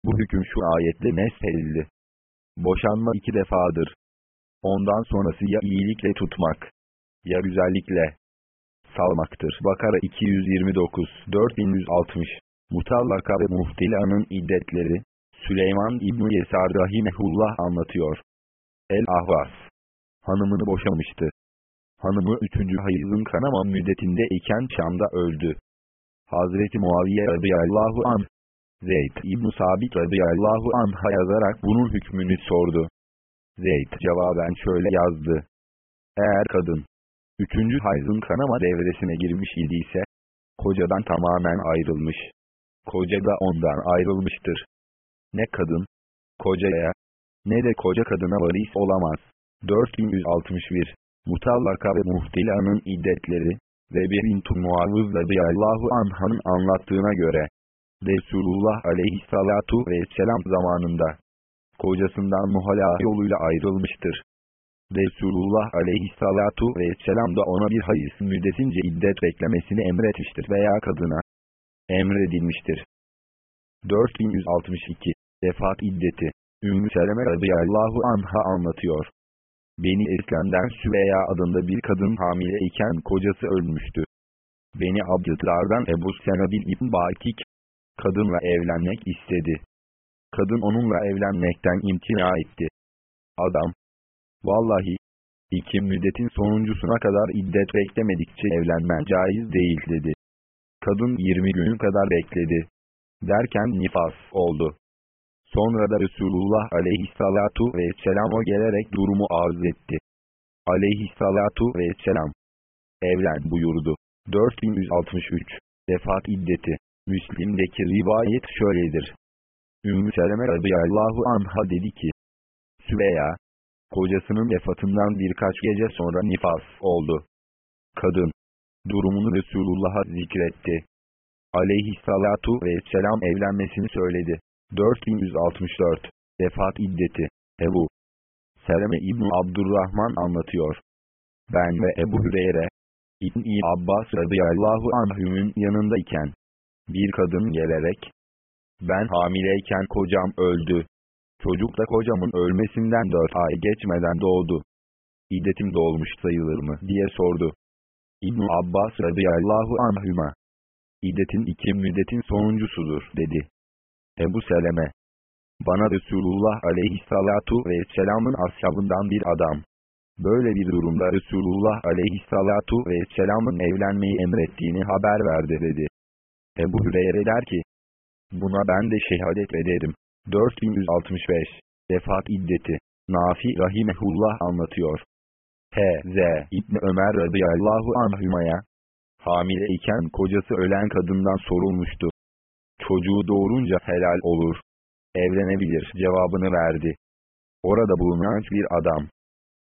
Bu hüküm şu ayetle neshedildi. Boşanma iki defadır. Ondan sonrası ya iyilikle tutmak, ya güzellikle salmaktır. Bakara 229 4160 Mutallaka ve Muhtila'nın iddetleri, Süleyman İbn-i Yesar Rahimehullah anlatıyor. El-Ahvas hanımını boşamıştı. Hanımı 3. hayızın kanama müddetinde iken Şam'da öldü. Hazreti Muaviye radıyallahu anh, Zeyd İbn Sabit radıyallahu anh'a yazarak bunun hükmünü sordu. Zeyd cevaben şöyle yazdı. Eğer kadın, üçüncü hayzın kanama devresine girmiş idiyse, kocadan tamamen ayrılmış. Koca da ondan ayrılmıştır. Ne kadın, kocaya, ne de koca kadına varis olamaz. 4161 Mutallaka ve Muhtila'nın iddetleri ve bint Muavız radıyallahu anh'ın anlattığına göre, Resulullah aleyhissalatu vesselam zamanında, kocasından muhala yoluyla ayrılmıştır. Resulullah aleyhissalatu vesselam da ona bir hayız müddetince iddet beklemesini emretmiştir veya kadına emredilmiştir. 4162 Vefat iddeti Ümmü Seleme radıyallahu anha anlatıyor. Beni Eslem'den Süveya adında bir kadın hamile iken kocası ölmüştü. Beni Abdütlardan Ebu Senabil İbn Bakik, kadınla evlenmek istedi. Kadın onunla evlenmekten imtina etti. Adam, vallahi, iki müddetin sonuncusuna kadar iddet beklemedikçe evlenmen caiz değil dedi. Kadın 20 gün kadar bekledi. Derken nifas oldu. Sonra da Resulullah aleyhissalatu vesselam o gelerek durumu arz etti. Aleyhissalatu vesselam. Evlen buyurdu. 4163. Vefat iddeti. Müslim'deki rivayet şöyledir. Ümmü Seleme radıyallahu anha dedi ki, Süveya, kocasının vefatından birkaç gece sonra nifas oldu. Kadın, durumunu Resulullah'a zikretti. Aleyhissalatu vesselam evlenmesini söyledi. 4164 Vefat iddeti Ebu Seleme İbni Abdurrahman anlatıyor. Ben ve Ebu Hüreyre İbn-i Abbas radıyallahu anhümün yanındayken bir kadın gelerek ben hamileyken kocam öldü. Çocuk da kocamın ölmesinden dört ay geçmeden doğdu. İddetim dolmuş sayılır mı diye sordu. İbn Abbas radıyallahu anhüma. İddetin iki müddetin sonuncusudur dedi. Ebu Seleme. Bana Resulullah aleyhissalatu vesselamın ashabından bir adam. Böyle bir durumda Resulullah aleyhissalatu vesselamın evlenmeyi emrettiğini haber verdi dedi. Ebu Hüreyre der ki, buna ben de şehadet ederim. 4165 Vefat iddeti Nafi Rahimehullah anlatıyor. H.Z. İbni Ömer radıyallahu anhümaya, hamile iken kocası ölen kadından sorulmuştu çocuğu doğurunca helal olur. Evlenebilir cevabını verdi. Orada bulunan bir adam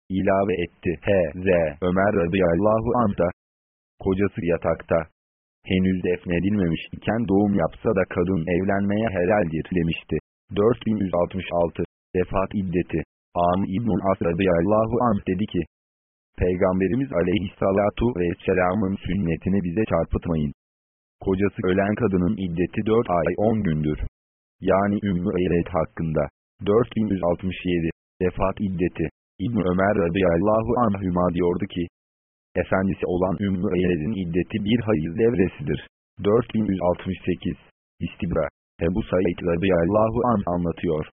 ilave etti. H.Z. Ömer radıyallahu anh da kocası yatakta henüz defnedilmemiş iken doğum yapsa da kadın evlenmeye helaldir demişti. 4166 Vefat iddeti Am İbn-i As radıyallahu anh dedi ki Peygamberimiz aleyhissalatu vesselamın sünnetini bize çarpıtmayın. Kocası ölen kadının iddeti 4 ay 10 gündür. Yani Ümmü Eyret hakkında. 4167 Vefat iddeti İbn Ömer radıyallahu anhüma diyordu ki, Efendisi olan Ümmü Eyret'in iddeti bir hayız devresidir. 4168 İstibra Ebu Said radıyallahu an anlatıyor.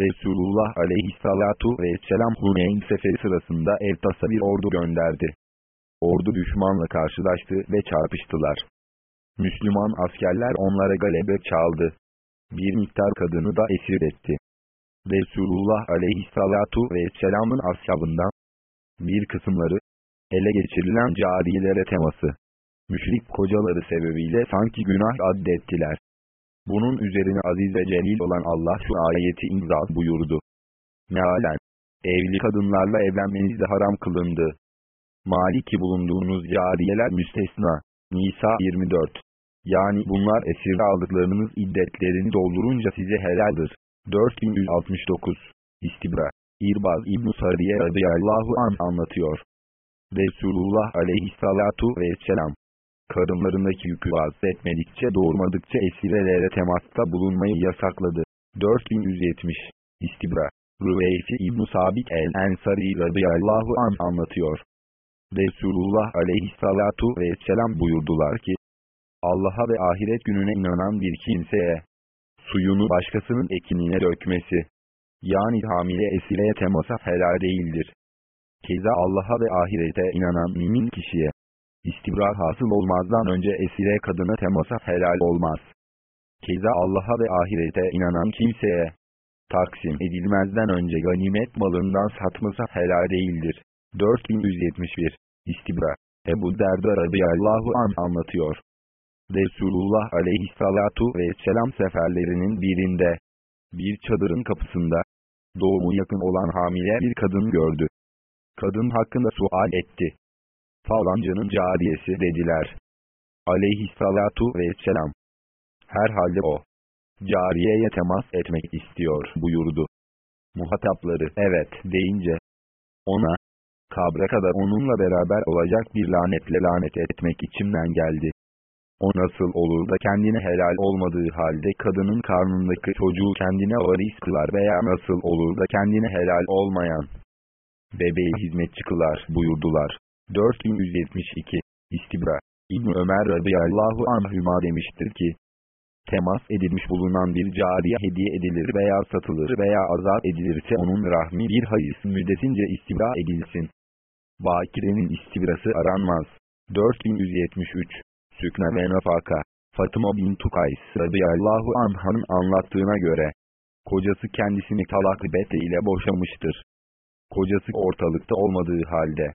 Resulullah aleyhissalatu vesselam Huneyn seferi sırasında Evtas'a bir ordu gönderdi. Ordu düşmanla karşılaştı ve çarpıştılar. Müslüman askerler onlara galebe çaldı. Bir miktar kadını da esir etti. Resulullah aleyhissalatu vesselamın ashabından bir kısımları ele geçirilen cariyelere teması. Müşrik kocaları sebebiyle sanki günah addettiler. Bunun üzerine aziz ve celil olan Allah şu ayeti imza buyurdu. Mealen, evli kadınlarla evlenmeniz de haram kılındı. Maliki bulunduğunuz cariyeler müstesna. Nisa 24 Yani bunlar esir aldıklarınız iddetlerini doldurunca size helaldir. 4169 İstibra İrbaz İbn-i Sariye radıyallahu an anlatıyor. Resulullah aleyhissalatu vesselam karınlarındaki yükü etmedikçe doğurmadıkça esirelere temasta bulunmayı yasakladı. 4170 İstibra Rüveyfi İbn-i Sabit el-Ensari radıyallahu an anlatıyor. Resulullah aleyhissalatu vesselam buyurdular ki, Allah'a ve ahiret gününe inanan bir kimseye, suyunu başkasının ekinine dökmesi, yani hamile esireye temasa helal değildir. Keza Allah'a ve ahirete inanan mümin kişiye, istibra hasıl olmazdan önce esire kadına temasa helal olmaz. Keza Allah'a ve ahirete inanan kimseye, taksim edilmezden önce ganimet malından satması helal değildir. 4171 İstibra Ebu Derda radıyallahu an anlatıyor. Resulullah aleyhissalatu vesselam seferlerinin birinde, bir çadırın kapısında, doğumu yakın olan hamile bir kadın gördü. Kadın hakkında sual etti. Falancanın cariyesi dediler. Aleyhissalatu vesselam. Herhalde o, cariyeye temas etmek istiyor buyurdu. Muhatapları evet deyince, ona, kabre kadar onunla beraber olacak bir lanetle lanet etmek içimden geldi. O nasıl olur da kendine helal olmadığı halde kadının karnındaki çocuğu kendine varis kılar veya nasıl olur da kendine helal olmayan bebeği hizmetçi kılar buyurdular. 4172 İstibra İbn Ömer radıyallahu anhüma demiştir ki, temas edilmiş bulunan bir cariye hediye edilir veya satılır veya azat edilirse onun rahmi bir hayız müddetince istibra edilsin. Bakire'nin istibrası aranmaz. 4173 Sükne ve Nafaka Fatıma bin Tukays radıyallahu anh'ın anlattığına göre, kocası kendisini talak bete ile boşamıştır. Kocası ortalıkta olmadığı halde,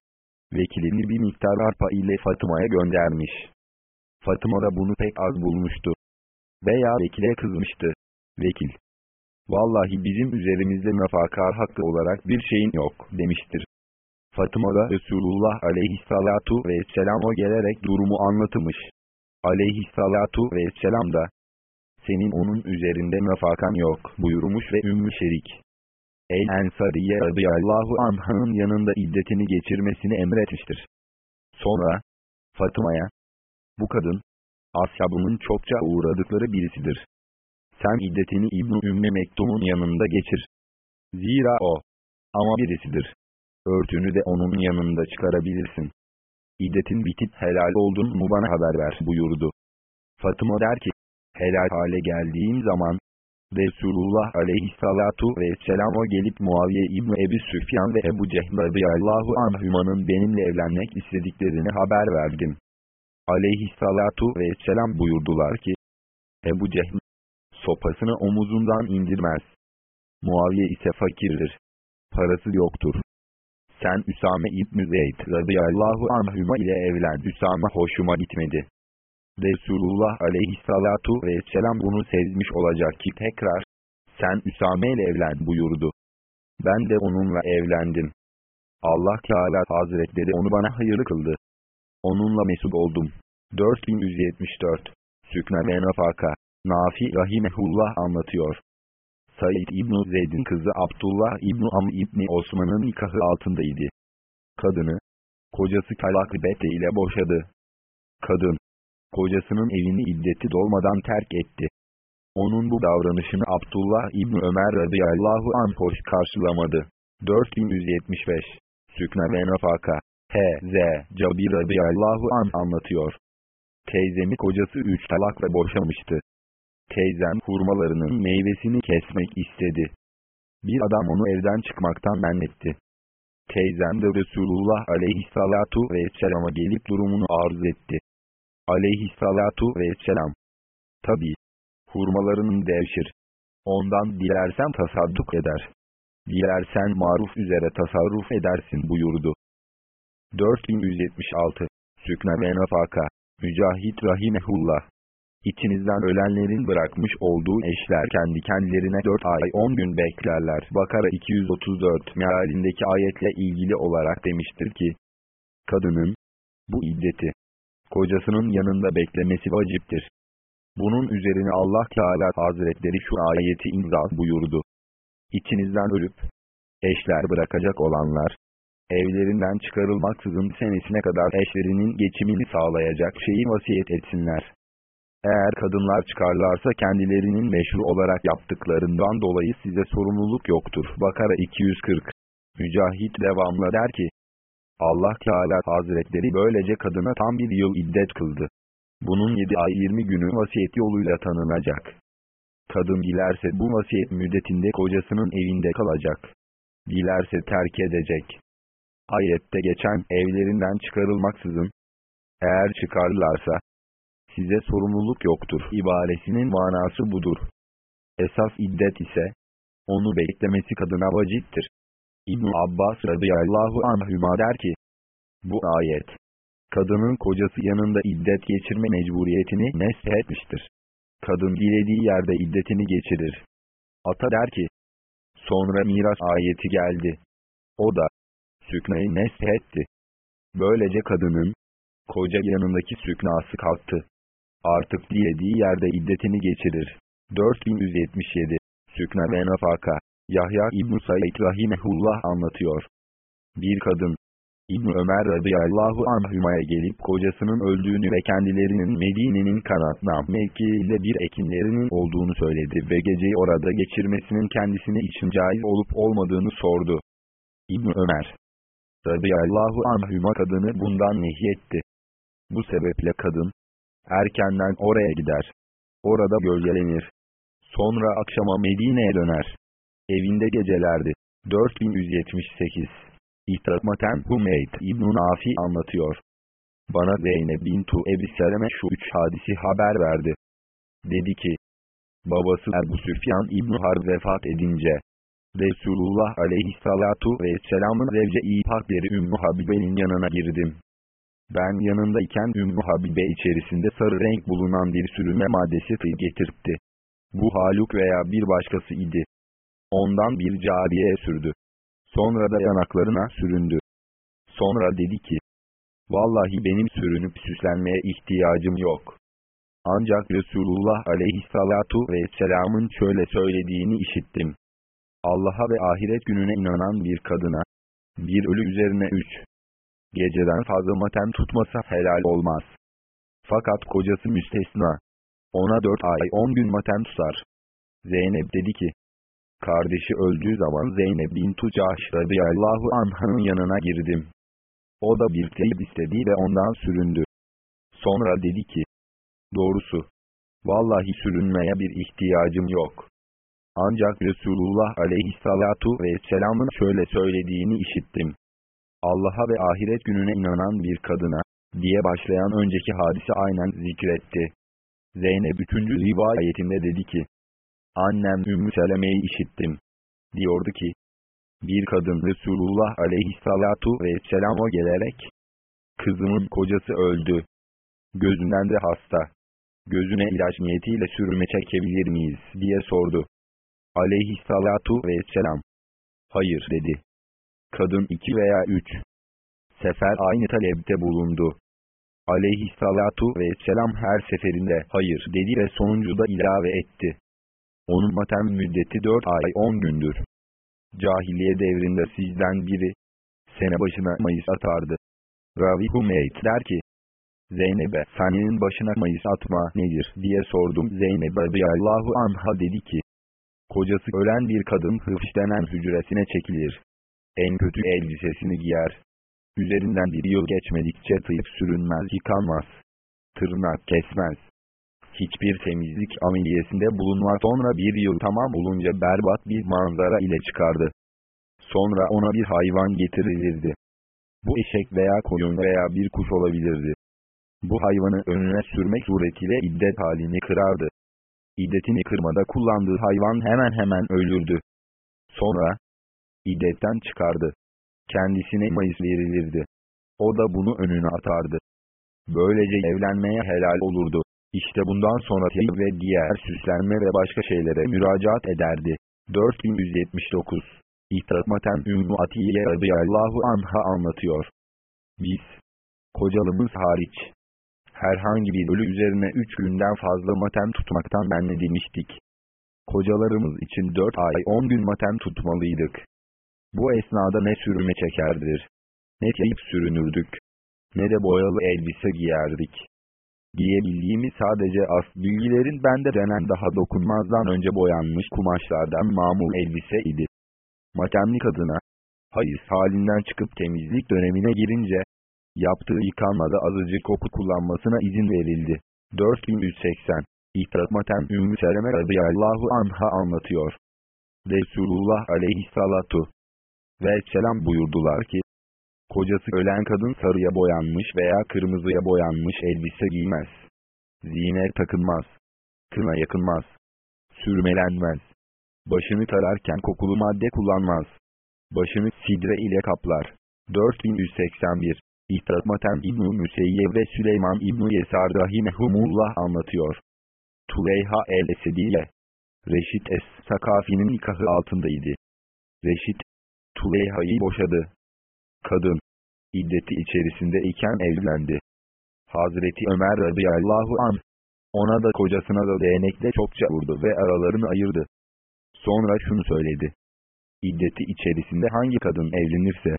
vekilini bir miktar arpa ile Fatıma'ya göndermiş. Fatıma da bunu pek az bulmuştu. Veya vekile kızmıştı. Vekil, vallahi bizim üzerimizde nafaka hakkı olarak bir şeyin yok demiştir. Fatıma da Resulullah aleyhissalatu vesselam o gelerek durumu anlatmış. Aleyhissalatu vesselam da, senin onun üzerinde nafakan yok buyurmuş ve Ümmü Şerik. El Ensariye radıyallahu anh'ın yanında iddetini geçirmesini emretmiştir. Sonra, Fatıma'ya, bu kadın, ashabının çokça uğradıkları birisidir. Sen iddetini İbn-i Ümmü Mektum'un yanında geçir. Zira o, ama birisidir. Örtünü de onun yanında çıkarabilirsin. İddetin bitip helal oldun mu bana haber ver buyurdu. Fatıma der ki, helal hale geldiğim zaman, Resulullah aleyhissalatu vesselam o gelip Muaviye İbni Ebi Süfyan ve Ebu Cehm radıyallahu anhümanın benimle evlenmek istediklerini haber verdim. Aleyhissalatu vesselam buyurdular ki, Ebu Cehm, sopasını omuzundan indirmez. Muaviye ise fakirdir. Parası yoktur. Sen Üsame İbn-i Zeyd radıyallahu anhüma ile evlen. Üsame hoşuma gitmedi. Resulullah aleyhissalatu vesselam bunu sezmiş olacak ki tekrar, sen Üsame ile evlen buyurdu. Ben de onunla evlendim. Allah Teala Hazretleri onu bana hayırlı kıldı. Onunla mesut oldum. 4174 Sükne ve Nafaka Nafi Rahimehullah anlatıyor. Said İbn Zeyd'in kızı Abdullah İbn Am İbni Osman'ın nikahı altındaydı. Kadını, kocası talak bette ile boşadı. Kadın, kocasının evini iddeti dolmadan terk etti. Onun bu davranışını Abdullah İbn Ömer radıyallahu anh hoş karşılamadı. 4175 Sükne ve Nafaka H.Z. Cabir radıyallahu anh anlatıyor. Teyzemi kocası üç talakla boşamıştı. Teyzem hurmalarının meyvesini kesmek istedi. Bir adam onu evden çıkmaktan men etti. Teyzem de Resulullah aleyhissalatu vesselama gelip durumunu arz etti. Aleyhissalatu vesselam. Tabi. Hurmalarının devşir. Ondan dilersen tasadduk eder. Dilersen maruf üzere tasarruf edersin buyurdu. 4176 Sükne ve Nafaka Mücahit Rahimehullah İçinizden ölenlerin bırakmış olduğu eşler kendi kendilerine 4 ay 10 gün beklerler. Bakara 234 mealindeki ayetle ilgili olarak demiştir ki, Kadının, bu iddeti, kocasının yanında beklemesi vaciptir. Bunun üzerine Allah Teala Hazretleri şu ayeti imza buyurdu. İçinizden ölüp, eşler bırakacak olanlar, evlerinden çıkarılmaksızın senesine kadar eşlerinin geçimini sağlayacak şeyi vasiyet etsinler. Eğer kadınlar çıkarlarsa kendilerinin meşru olarak yaptıklarından dolayı size sorumluluk yoktur. Bakara 240 Mücahit devamla der ki, Allah Teala Hazretleri böylece kadına tam bir yıl iddet kıldı. Bunun 7 ay 20 günü vasiyet yoluyla tanınacak. Kadın dilerse bu vasiyet müddetinde kocasının evinde kalacak. Dilerse terk edecek. Ayette geçen evlerinden çıkarılmaksızın, eğer çıkarlarsa, size sorumluluk yoktur. İbaresinin manası budur. Esas iddet ise, onu beklemesi kadına vaciptir. İbn Abbas radıyallahu anhüma der ki, bu ayet, kadının kocası yanında iddet geçirme mecburiyetini neshetmiştir. Kadın dilediği yerde iddetini geçirir. Ata der ki, sonra miras ayeti geldi. O da, sükneyi neshetti. Böylece kadının, koca yanındaki süknası kalktı. Artık dilediği yerde iddetini geçirir. 4177 Sükne ve Nafaka Yahya İbn-i Said Rahimehullah anlatıyor. Bir kadın, İbn Ömer radıyallahu anhümaya gelip kocasının öldüğünü ve kendilerinin Medine'nin kanatna mevki ile bir ekinlerinin olduğunu söyledi ve geceyi orada geçirmesinin kendisine için caiz olup olmadığını sordu. İbn Ömer radıyallahu anhüma kadını bundan nehyetti. Bu sebeple kadın, erkenden oraya gider. Orada gölgelenir. Sonra akşama Medine'ye döner. Evinde gecelerdi. 4178 İhtarmaten Humeyd İbn-i Nafi anlatıyor. Bana Zeynep bintu Ebi Seleme şu üç hadisi haber verdi. Dedi ki, babası Ebu Süfyan İbn Harb vefat edince, Resulullah aleyhissalatu vesselamın zevce-i pakleri Ümmü Habibe'nin yanına girdim. Ben yanındayken Ümmü Habibe içerisinde sarı renk bulunan bir sürünme maddesi getirtti. Bu Haluk veya bir başkası idi. Ondan bir cariye sürdü. Sonra da yanaklarına süründü. Sonra dedi ki, Vallahi benim sürünüp süslenmeye ihtiyacım yok. Ancak Resulullah aleyhissalatu vesselamın şöyle söylediğini işittim. Allah'a ve ahiret gününe inanan bir kadına, bir ölü üzerine üç, geceden fazla matem tutmasa helal olmaz. Fakat kocası müstesna. Ona dört ay on gün matem tutar. Zeynep dedi ki, Kardeşi öldüğü zaman Zeynep bin Tucaş radıyallahu anh'ın yanına girdim. O da bir teyip istedi ve ondan süründü. Sonra dedi ki, Doğrusu, vallahi sürünmeye bir ihtiyacım yok. Ancak Resulullah aleyhissalatu vesselamın şöyle söylediğini işittim. Allah'a ve ahiret gününe inanan bir kadına, diye başlayan önceki hadise aynen zikretti. Zeynep 3. rivayetinde dedi ki, Annem Ümmü Seleme'yi işittim. Diyordu ki, bir kadın Resulullah aleyhissalatu vesselama gelerek, kızımın kocası öldü. Gözünden de hasta. Gözüne ilaç niyetiyle sürme çekebilir miyiz diye sordu. Aleyhissalatu vesselam. Hayır dedi. Kadın iki veya üç. Sefer aynı talepte bulundu. Aleyhissalatu vesselam her seferinde hayır dedi ve sonuncu da ilave etti. Onun matem müddeti 4 ay 10 gündür. Cahiliye devrinde sizden biri, sene başına mayıs atardı. Ravi Humeyd der ki, Zeynep'e senin başına mayıs atma nedir diye sordum. Zeynep radıyallahu anha dedi ki, kocası ölen bir kadın hıfş denen hücresine çekilir. En kötü elbisesini giyer. Üzerinden bir yıl geçmedikçe tıyıp sürünmez yıkanmaz. Tırnak kesmez. Hiçbir temizlik ameliyesinde bulunma sonra bir yıl tamam olunca berbat bir manzara ile çıkardı. Sonra ona bir hayvan getirilirdi. Bu eşek veya koyun veya bir kuş olabilirdi. Bu hayvanı önüne sürmek suretiyle iddet halini kırardı. İddetini kırmada kullandığı hayvan hemen hemen ölürdü. Sonra iddetten çıkardı. Kendisine mayıs verilirdi. O da bunu önüne atardı. Böylece evlenmeye helal olurdu. İşte bundan sonra teyip ve diğer süslenme ve başka şeylere müracaat ederdi. 4179 İhtatmaten Ümmü Atiye radıyallahu anha anlatıyor. Biz, kocalımız hariç, herhangi bir ölü üzerine üç günden fazla matem tutmaktan demiştik. Kocalarımız için dört ay on gün matem tutmalıydık. Bu esnada ne sürme çekerdir, ne teyip sürünürdük, ne de boyalı elbise giyerdik. Giyebildiğimiz sadece as bilgilerin bende denen daha dokunmazdan önce boyanmış kumaşlardan mamul elbise idi. Matemli kadına, hayız halinden çıkıp temizlik dönemine girince, yaptığı yıkanmada azıcık koku kullanmasına izin verildi. 4180 İhtirat Matem Ümmü Seleme radıyallahu anha anlatıyor. Resulullah aleyhissalatu ve selam buyurdular ki, kocası ölen kadın sarıya boyanmış veya kırmızıya boyanmış elbise giymez. Zine takılmaz. Kına yakınmaz. Sürmelenmez. Başını tararken kokulu madde kullanmaz. Başını sidre ile kaplar. 4181 İhtatmaten İbn-i Müseyyeb ve Süleyman İbn-i Yesar Rahimehumullah anlatıyor. Tuleyha el-Esedi ile Reşit Es-Sakafi'nin nikahı altındaydı. Reşit, Tuleyha'yı boşadı. Kadın, iddeti içerisinde iken evlendi. Hazreti Ömer radıyallahu an, ona da kocasına da değnekle çokça vurdu ve aralarını ayırdı. Sonra şunu söyledi. İddeti içerisinde hangi kadın evlenirse,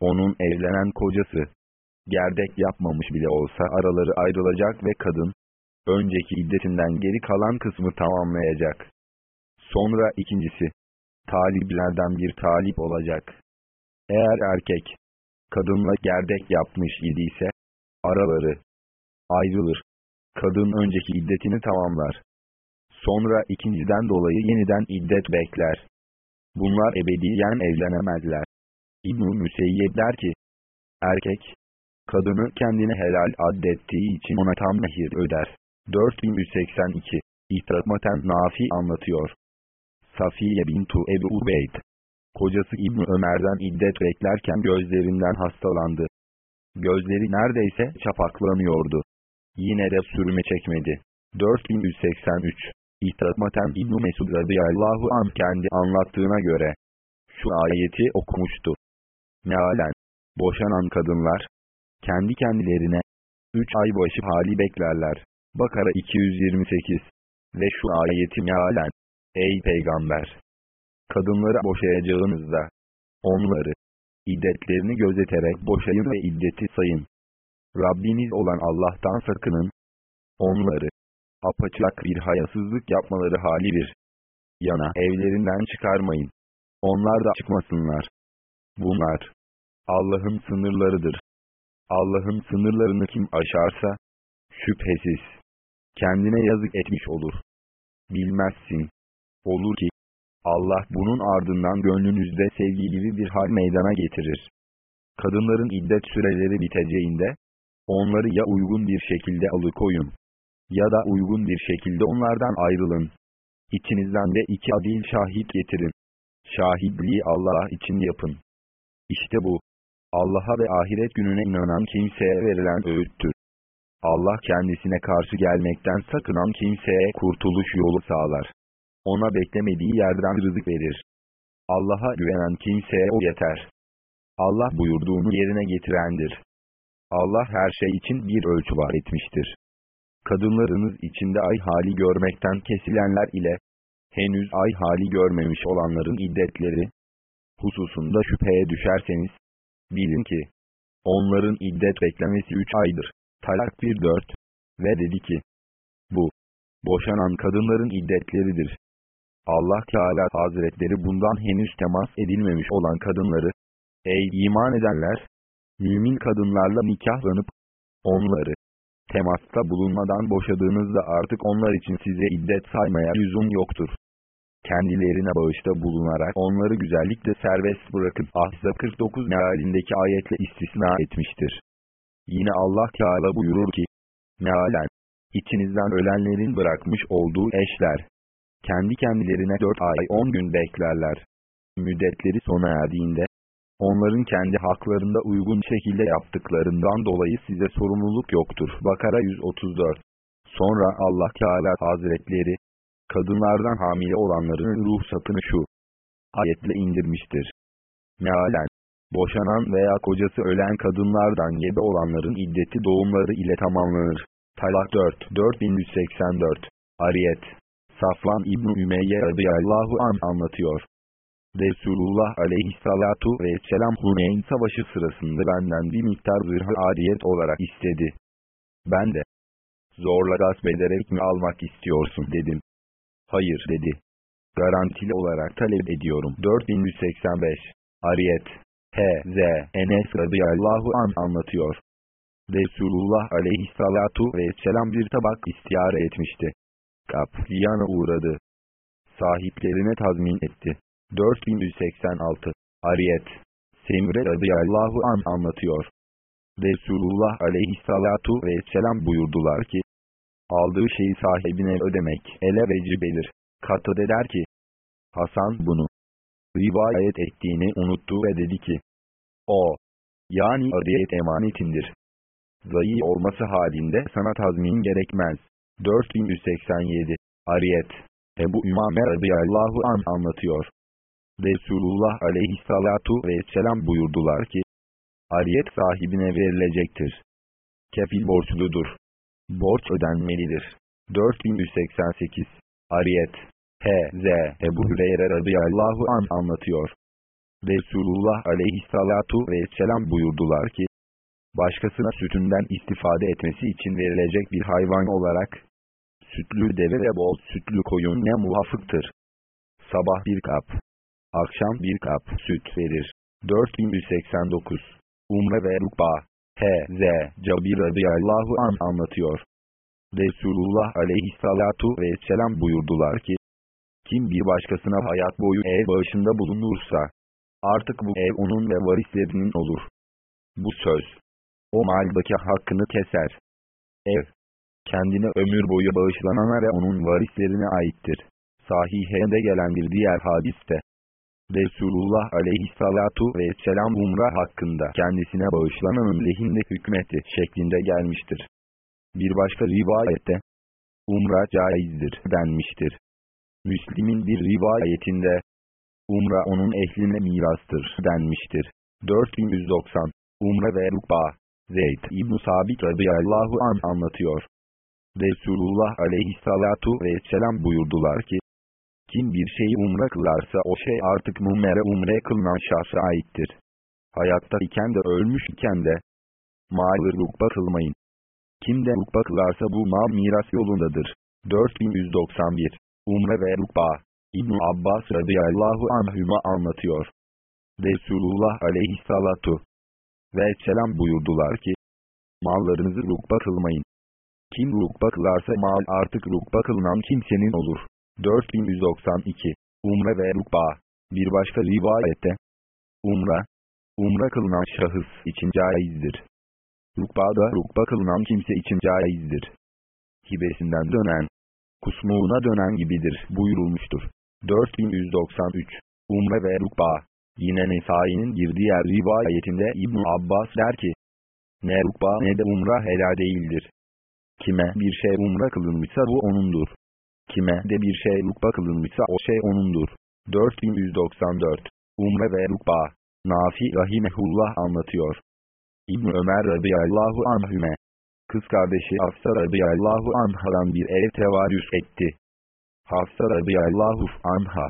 onun evlenen kocası, gerdek yapmamış bile olsa araları ayrılacak ve kadın, önceki iddetinden geri kalan kısmı tamamlayacak. Sonra ikincisi, taliplerden bir talip olacak. Eğer erkek, kadınla gerdek yapmış idiyse, araları ayrılır. Kadın önceki iddetini tamamlar. Sonra ikinciden dolayı yeniden iddet bekler. Bunlar ebediyen evlenemezler. İbn-i Müseyyeb der ki, erkek, kadını kendine helal addettiği için ona tam mehir öder. 4182 İhtiratmaten Nafi anlatıyor. Safiye bintu Ebu Ubeyd. Kocası İbn Ömer'den iddet beklerken gözlerinden hastalandı. Gözleri neredeyse çapaklanıyordu. Yine de sürme çekmedi. 4183 İhtiratmaten İbn Mesud radıyallahu anh kendi anlattığına göre şu ayeti okumuştu. Mealen, boşanan kadınlar, kendi kendilerine, üç ay başı hali beklerler. Bakara 228 Ve şu ayeti mealen, Ey Peygamber! Kadınları boşayacağınızda, onları, iddetlerini gözeterek boşayın ve iddeti sayın. Rabbiniz olan Allah'tan sakının. Onları, apaçak bir hayasızlık yapmaları hali bir yana evlerinden çıkarmayın. Onlar da çıkmasınlar. Bunlar, Allah'ın sınırlarıdır. Allah'ın sınırlarını kim aşarsa, şüphesiz, kendine yazık etmiş olur. Bilmezsin. Olur ki, Allah bunun ardından gönlünüzde sevgi gibi bir hal meydana getirir. Kadınların iddet süreleri biteceğinde, onları ya uygun bir şekilde alıkoyun, ya da uygun bir şekilde onlardan ayrılın. İçinizden de iki adil şahit getirin. Şahitliği Allah için yapın. İşte bu, Allah'a ve ahiret gününe inanan kimseye verilen öğüttür. Allah kendisine karşı gelmekten sakınan kimseye kurtuluş yolu sağlar. Ona beklemediği yerden rızık verir. Allah'a güvenen kimseye o yeter. Allah buyurduğunu yerine getirendir. Allah her şey için bir ölçü var etmiştir. Kadınlarınız içinde ay hali görmekten kesilenler ile, henüz ay hali görmemiş olanların iddetleri, hususunda şüpheye düşerseniz, bilin ki, onların iddet beklemesi üç aydır. Talak 1-4 ve dedi ki, bu, boşanan kadınların iddetleridir. Allah Teala Hazretleri bundan henüz temas edilmemiş olan kadınları, ey iman edenler, mümin kadınlarla nikahlanıp, onları, Temasta bulunmadan boşadığınızda artık onlar için size iddet saymaya lüzum yoktur. Kendilerine bağışta bulunarak onları güzellikle serbest bırakıp Ahzab 49 mealindeki ayetle istisna etmiştir. Yine Allah Teala buyurur ki, Mealen, içinizden ölenlerin bırakmış olduğu eşler, kendi kendilerine 4 ay 10 gün beklerler. Müddetleri sona erdiğinde, onların kendi haklarında uygun şekilde yaptıklarından dolayı size sorumluluk yoktur. Bakara 134 Sonra Allah Teala Hazretleri, kadınlardan hamile olanların ruhsatını şu ayetle indirmiştir. Mealen, boşanan veya kocası ölen kadınlardan gebe olanların iddeti doğumları ile tamamlanır. Talak 4 4184 Ariyet Safvan İbn Ümeyye radıyallahu an anlatıyor. Resulullah aleyhissalatu vesselam Huneyn savaşı sırasında benden bir miktar zırhı ariyet olarak istedi. Ben de, zorla gasp ederek mi almak istiyorsun dedim. Hayır dedi. Garantili olarak talep ediyorum. 4185 Ariyet H.Z. Enes radıyallahu an anlatıyor. Resulullah aleyhissalatu vesselam bir tabak istiyare etmişti. Kap, Kaplıyan'a uğradı. Sahiplerine tazmin etti. 4186 Ariyet Semre radıyallahu an anlatıyor. Resulullah aleyhissalatu vesselam buyurdular ki, aldığı şeyi sahibine ödemek ele vecibelir. Katı der ki, Hasan bunu rivayet ettiğini unuttu ve dedi ki, o, yani ariyet emanetindir. Zayi olması halinde sana tazmin gerekmez. 4187 Ariyet Ebu Ümame radıyallahu an anlatıyor. Resulullah aleyhissalatu vesselam buyurdular ki, Ariyet sahibine verilecektir. Kefil borçludur. Borç ödenmelidir. 4188 Ariyet H.Z. Ebu Hüreyre radıyallahu an anlatıyor. Resulullah aleyhissalatu vesselam buyurdular ki, başkasına sütünden istifade etmesi için verilecek bir hayvan olarak, sütlü deve ve bol sütlü koyun ne muvafıktır. Sabah bir kap, akşam bir kap süt verir. 4189 Umre ve Rukba H.Z. Cabir radıyallahu an anlatıyor. Resulullah aleyhissalatu vesselam buyurdular ki, kim bir başkasına hayat boyu ev bağışında bulunursa, artık bu ev onun ve varislerinin olur. Bu söz, o maldaki hakkını keser. Ev, kendine ömür boyu bağışlanana ve onun varislerine aittir. Sahihede gelen bir diğer hadiste, Resulullah aleyhissalatu vesselam umra hakkında kendisine bağışlananın lehinde hükmeti şeklinde gelmiştir. Bir başka rivayette, umra caizdir denmiştir. Müslim'in bir rivayetinde, umra onun ehline mirastır denmiştir. 4190 Umre ve Rukba Zeyd İbn-i Sabit radıyallahu an anlatıyor. Resulullah aleyhissalatu vesselam buyurdular ki, kim bir şeyi umre kılarsa o şey artık mummere umre kılınan şahsa aittir. Hayatta iken de ölmüş iken de malı rukba kılmayın. Kim de rukba kılarsa bu mal miras yolundadır. 4191 Umre ve rukba ibn Abbas radıyallahu anhüma anlatıyor. Resulullah aleyhissalatu ve selam buyurdular ki, mallarınızı rukba kılmayın. Kim rukba kılarsa mal artık rukba kılınan kimsenin olur. 4192 Umre ve Rukba Bir başka rivayette Umra Umra kılınan şahıs için caizdir. Rukba da rukba kılınan kimse için caizdir. Hibesinden dönen, kusmuğuna dönen gibidir buyurulmuştur. 4193 Umre ve Rukba Yine Nesai'nin bir diğer rivayetinde İbn Abbas der ki, Ne rukba ne de umra helal değildir. Kime bir şey umra kılınmışsa bu onundur. Kime de bir şey rukba kılınmışsa o şey onundur. 4194 Umre ve Rukba Nafi Rahimehullah anlatıyor. İbn Ömer radıyallahu anhüme Kız kardeşi Hafsa radıyallahu anhadan bir ev tevarüs etti. Hafsa radıyallahu anha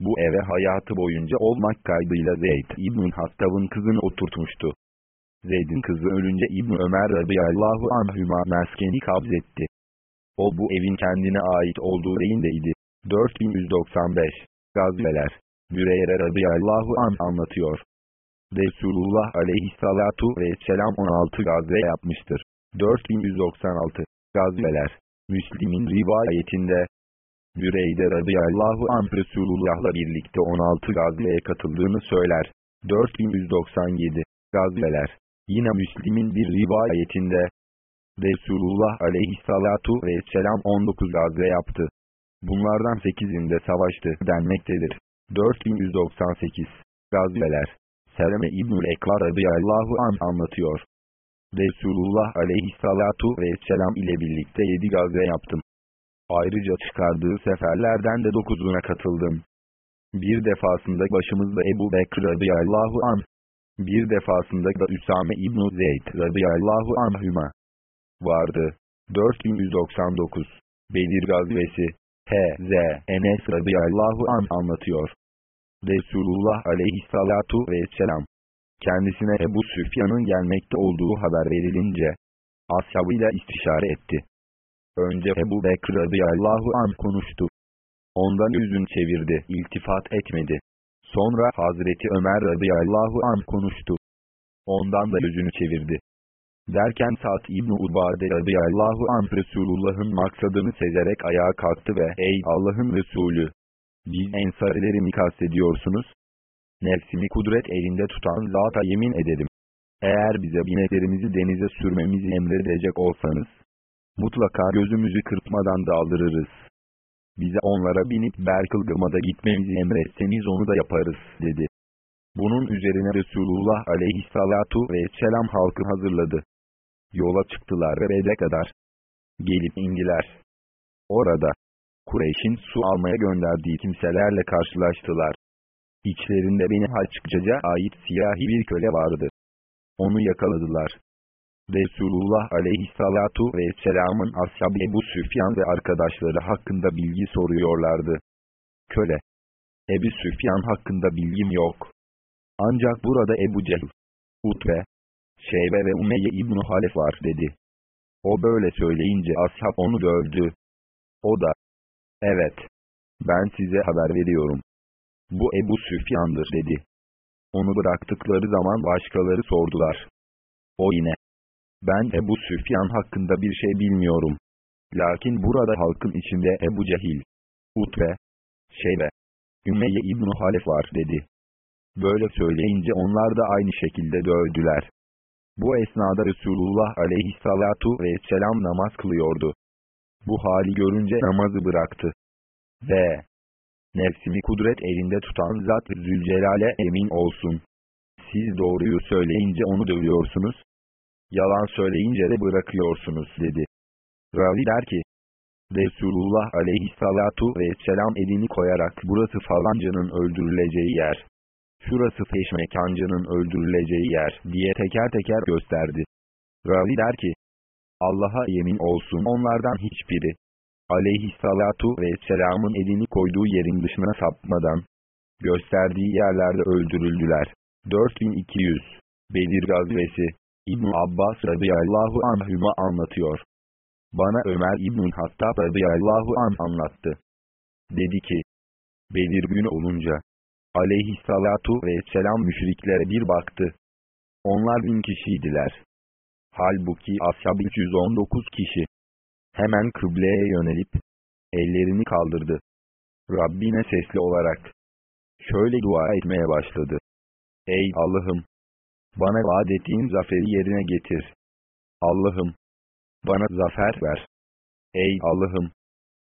bu eve hayatı boyunca olmak kaydıyla Zeyd İbn Hattab'ın kızını oturtmuştu. Zeyd'in kızı ölünce İbn Ömer radıyallahu anhüma meskeni kabzetti. O bu evin kendine ait olduğu reyindeydi. 4195 Gazveler Büreyre radıyallahu an anlatıyor. Resulullah aleyhissalatu vesselam 16 gazve yapmıştır. 4196 Gazveler Müslim'in rivayetinde Büreyde radıyallahu anh Resulullah'la birlikte 16 gazveye katıldığını söyler. 4197 Gazveler Yine Müslim'in bir rivayetinde Resulullah aleyhissalatu vesselam 19 gazve yaptı. Bunlardan 8'inde savaştı denmektedir. 4198 Gazveler Seleme İbnül Ekvar radıyallahu anh anlatıyor. Resulullah aleyhissalatu vesselam ile birlikte 7 gazve yaptım. Ayrıca çıkardığı seferlerden de 9'una katıldım. Bir defasında başımızda Ebu Bekir radıyallahu anh, bir defasında da Üsame İbn Zeyd radıyallahu anhüma vardı. 4199 Bedir gazvesi H.Z. Enes radıyallahu an anlatıyor. Resulullah aleyhissalatu vesselam kendisine Ebu Süfyan'ın gelmekte olduğu haber verilince ashabıyla istişare etti. Önce Ebu Bekir radıyallahu an konuştu. Ondan yüzün çevirdi, iltifat etmedi. Sonra Hazreti Ömer radıyallahu an konuştu. Ondan da yüzünü çevirdi. Derken Sa'd İbni Ubade radıyallahu anh Resulullah'ın maksadını sezerek ayağa kalktı ve ''Ey Allah'ın Resulü! Biz ensarileri mi kastediyorsunuz? Nefsimi kudret elinde tutan zata yemin ederim. Eğer bize bineklerimizi denize sürmemizi emredecek olsanız, mutlaka gözümüzü kırpmadan daldırırız. Bize onlara binip Berkılgım'a da gitmemizi emretseniz onu da yaparız, dedi. Bunun üzerine Resulullah aleyhissalatu vesselam halkı hazırladı. Yola çıktılar ve Bed'e kadar. Gelip indiler. Orada, Kureyş'in su almaya gönderdiği kimselerle karşılaştılar. İçlerinde beni Haçkaca ait siyahi bir köle vardı. Onu yakaladılar. Resulullah aleyhissalatu vesselamın ashabı Ebu Süfyan ve arkadaşları hakkında bilgi soruyorlardı. Köle. Ebu Süfyan hakkında bilgim yok. Ancak burada Ebu Cehil, Utbe, Şeybe ve Umeyye İbn Halef var dedi. O böyle söyleyince ashab onu gördü. O da, evet, ben size haber veriyorum. Bu Ebu Süfyan'dır dedi. Onu bıraktıkları zaman başkaları sordular. O yine, ben Ebu Süfyan hakkında bir şey bilmiyorum. Lakin burada halkın içinde Ebu Cehil, Utbe, Şeybe, Ümeyye İbn Halef var dedi. Böyle söyleyince onlar da aynı şekilde dövdüler. Bu esnada Resulullah aleyhissalatu vesselam namaz kılıyordu. Bu hali görünce namazı bıraktı. Ve nefsimi kudret elinde tutan zat Zülcelal'e emin olsun. Siz doğruyu söyleyince onu dövüyorsunuz. Yalan söyleyince de bırakıyorsunuz dedi. Ravi der ki, Resulullah aleyhissalatu vesselam elini koyarak burası falancanın öldürüleceği yer şurası peşmekancının öldürüleceği yer diye teker teker gösterdi. Ravi der ki, Allah'a yemin olsun onlardan hiçbiri, aleyhissalatu vesselamın elini koyduğu yerin dışına sapmadan, gösterdiği yerlerde öldürüldüler. 4200 Bedir Gazvesi İbn Abbas radıyallahu anhüma anlatıyor. Bana Ömer İbn Hattab radıyallahu anh anlattı. Dedi ki, Bedir günü olunca, aleyhissalatu vesselam müşriklere bir baktı. Onlar bin kişiydiler. Halbuki ashab 319 kişi. Hemen kıbleye yönelip, ellerini kaldırdı. Rabbine sesli olarak, şöyle dua etmeye başladı. Ey Allah'ım! Bana vaat ettiğin zaferi yerine getir. Allah'ım! Bana zafer ver. Ey Allah'ım!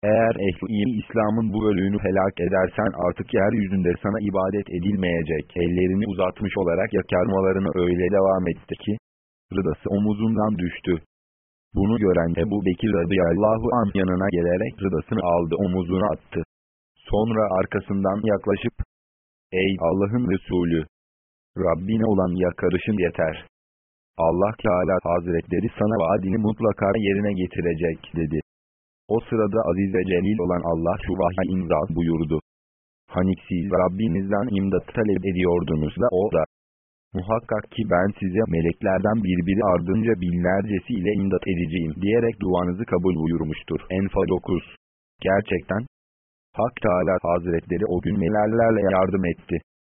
Eğer ehl-i İslam'ın bu bölüğünü helak edersen artık yeryüzünde sana ibadet edilmeyecek. Ellerini uzatmış olarak yakarmalarını öyle devam etti ki, rıdası omuzundan düştü. Bunu gören Ebu Bekir radıyallahu anh yanına gelerek rıdasını aldı omuzuna attı. Sonra arkasından yaklaşıp, Ey Allah'ın Resulü! Rabbine olan yakarışın yeter. Allah Teala Hazretleri sana vaadini mutlaka yerine getirecek dedi. O sırada aziz ve celil olan Allah şu vahye imza buyurdu. Hani siz Rabbinizden imdat talep ediyordunuz da o da. Muhakkak ki ben size meleklerden birbiri ardınca binlercesiyle imdat edeceğim diyerek duanızı kabul buyurmuştur. Enfa 9 Gerçekten, Hak Teala Hazretleri o gün melerlerle yardım etti.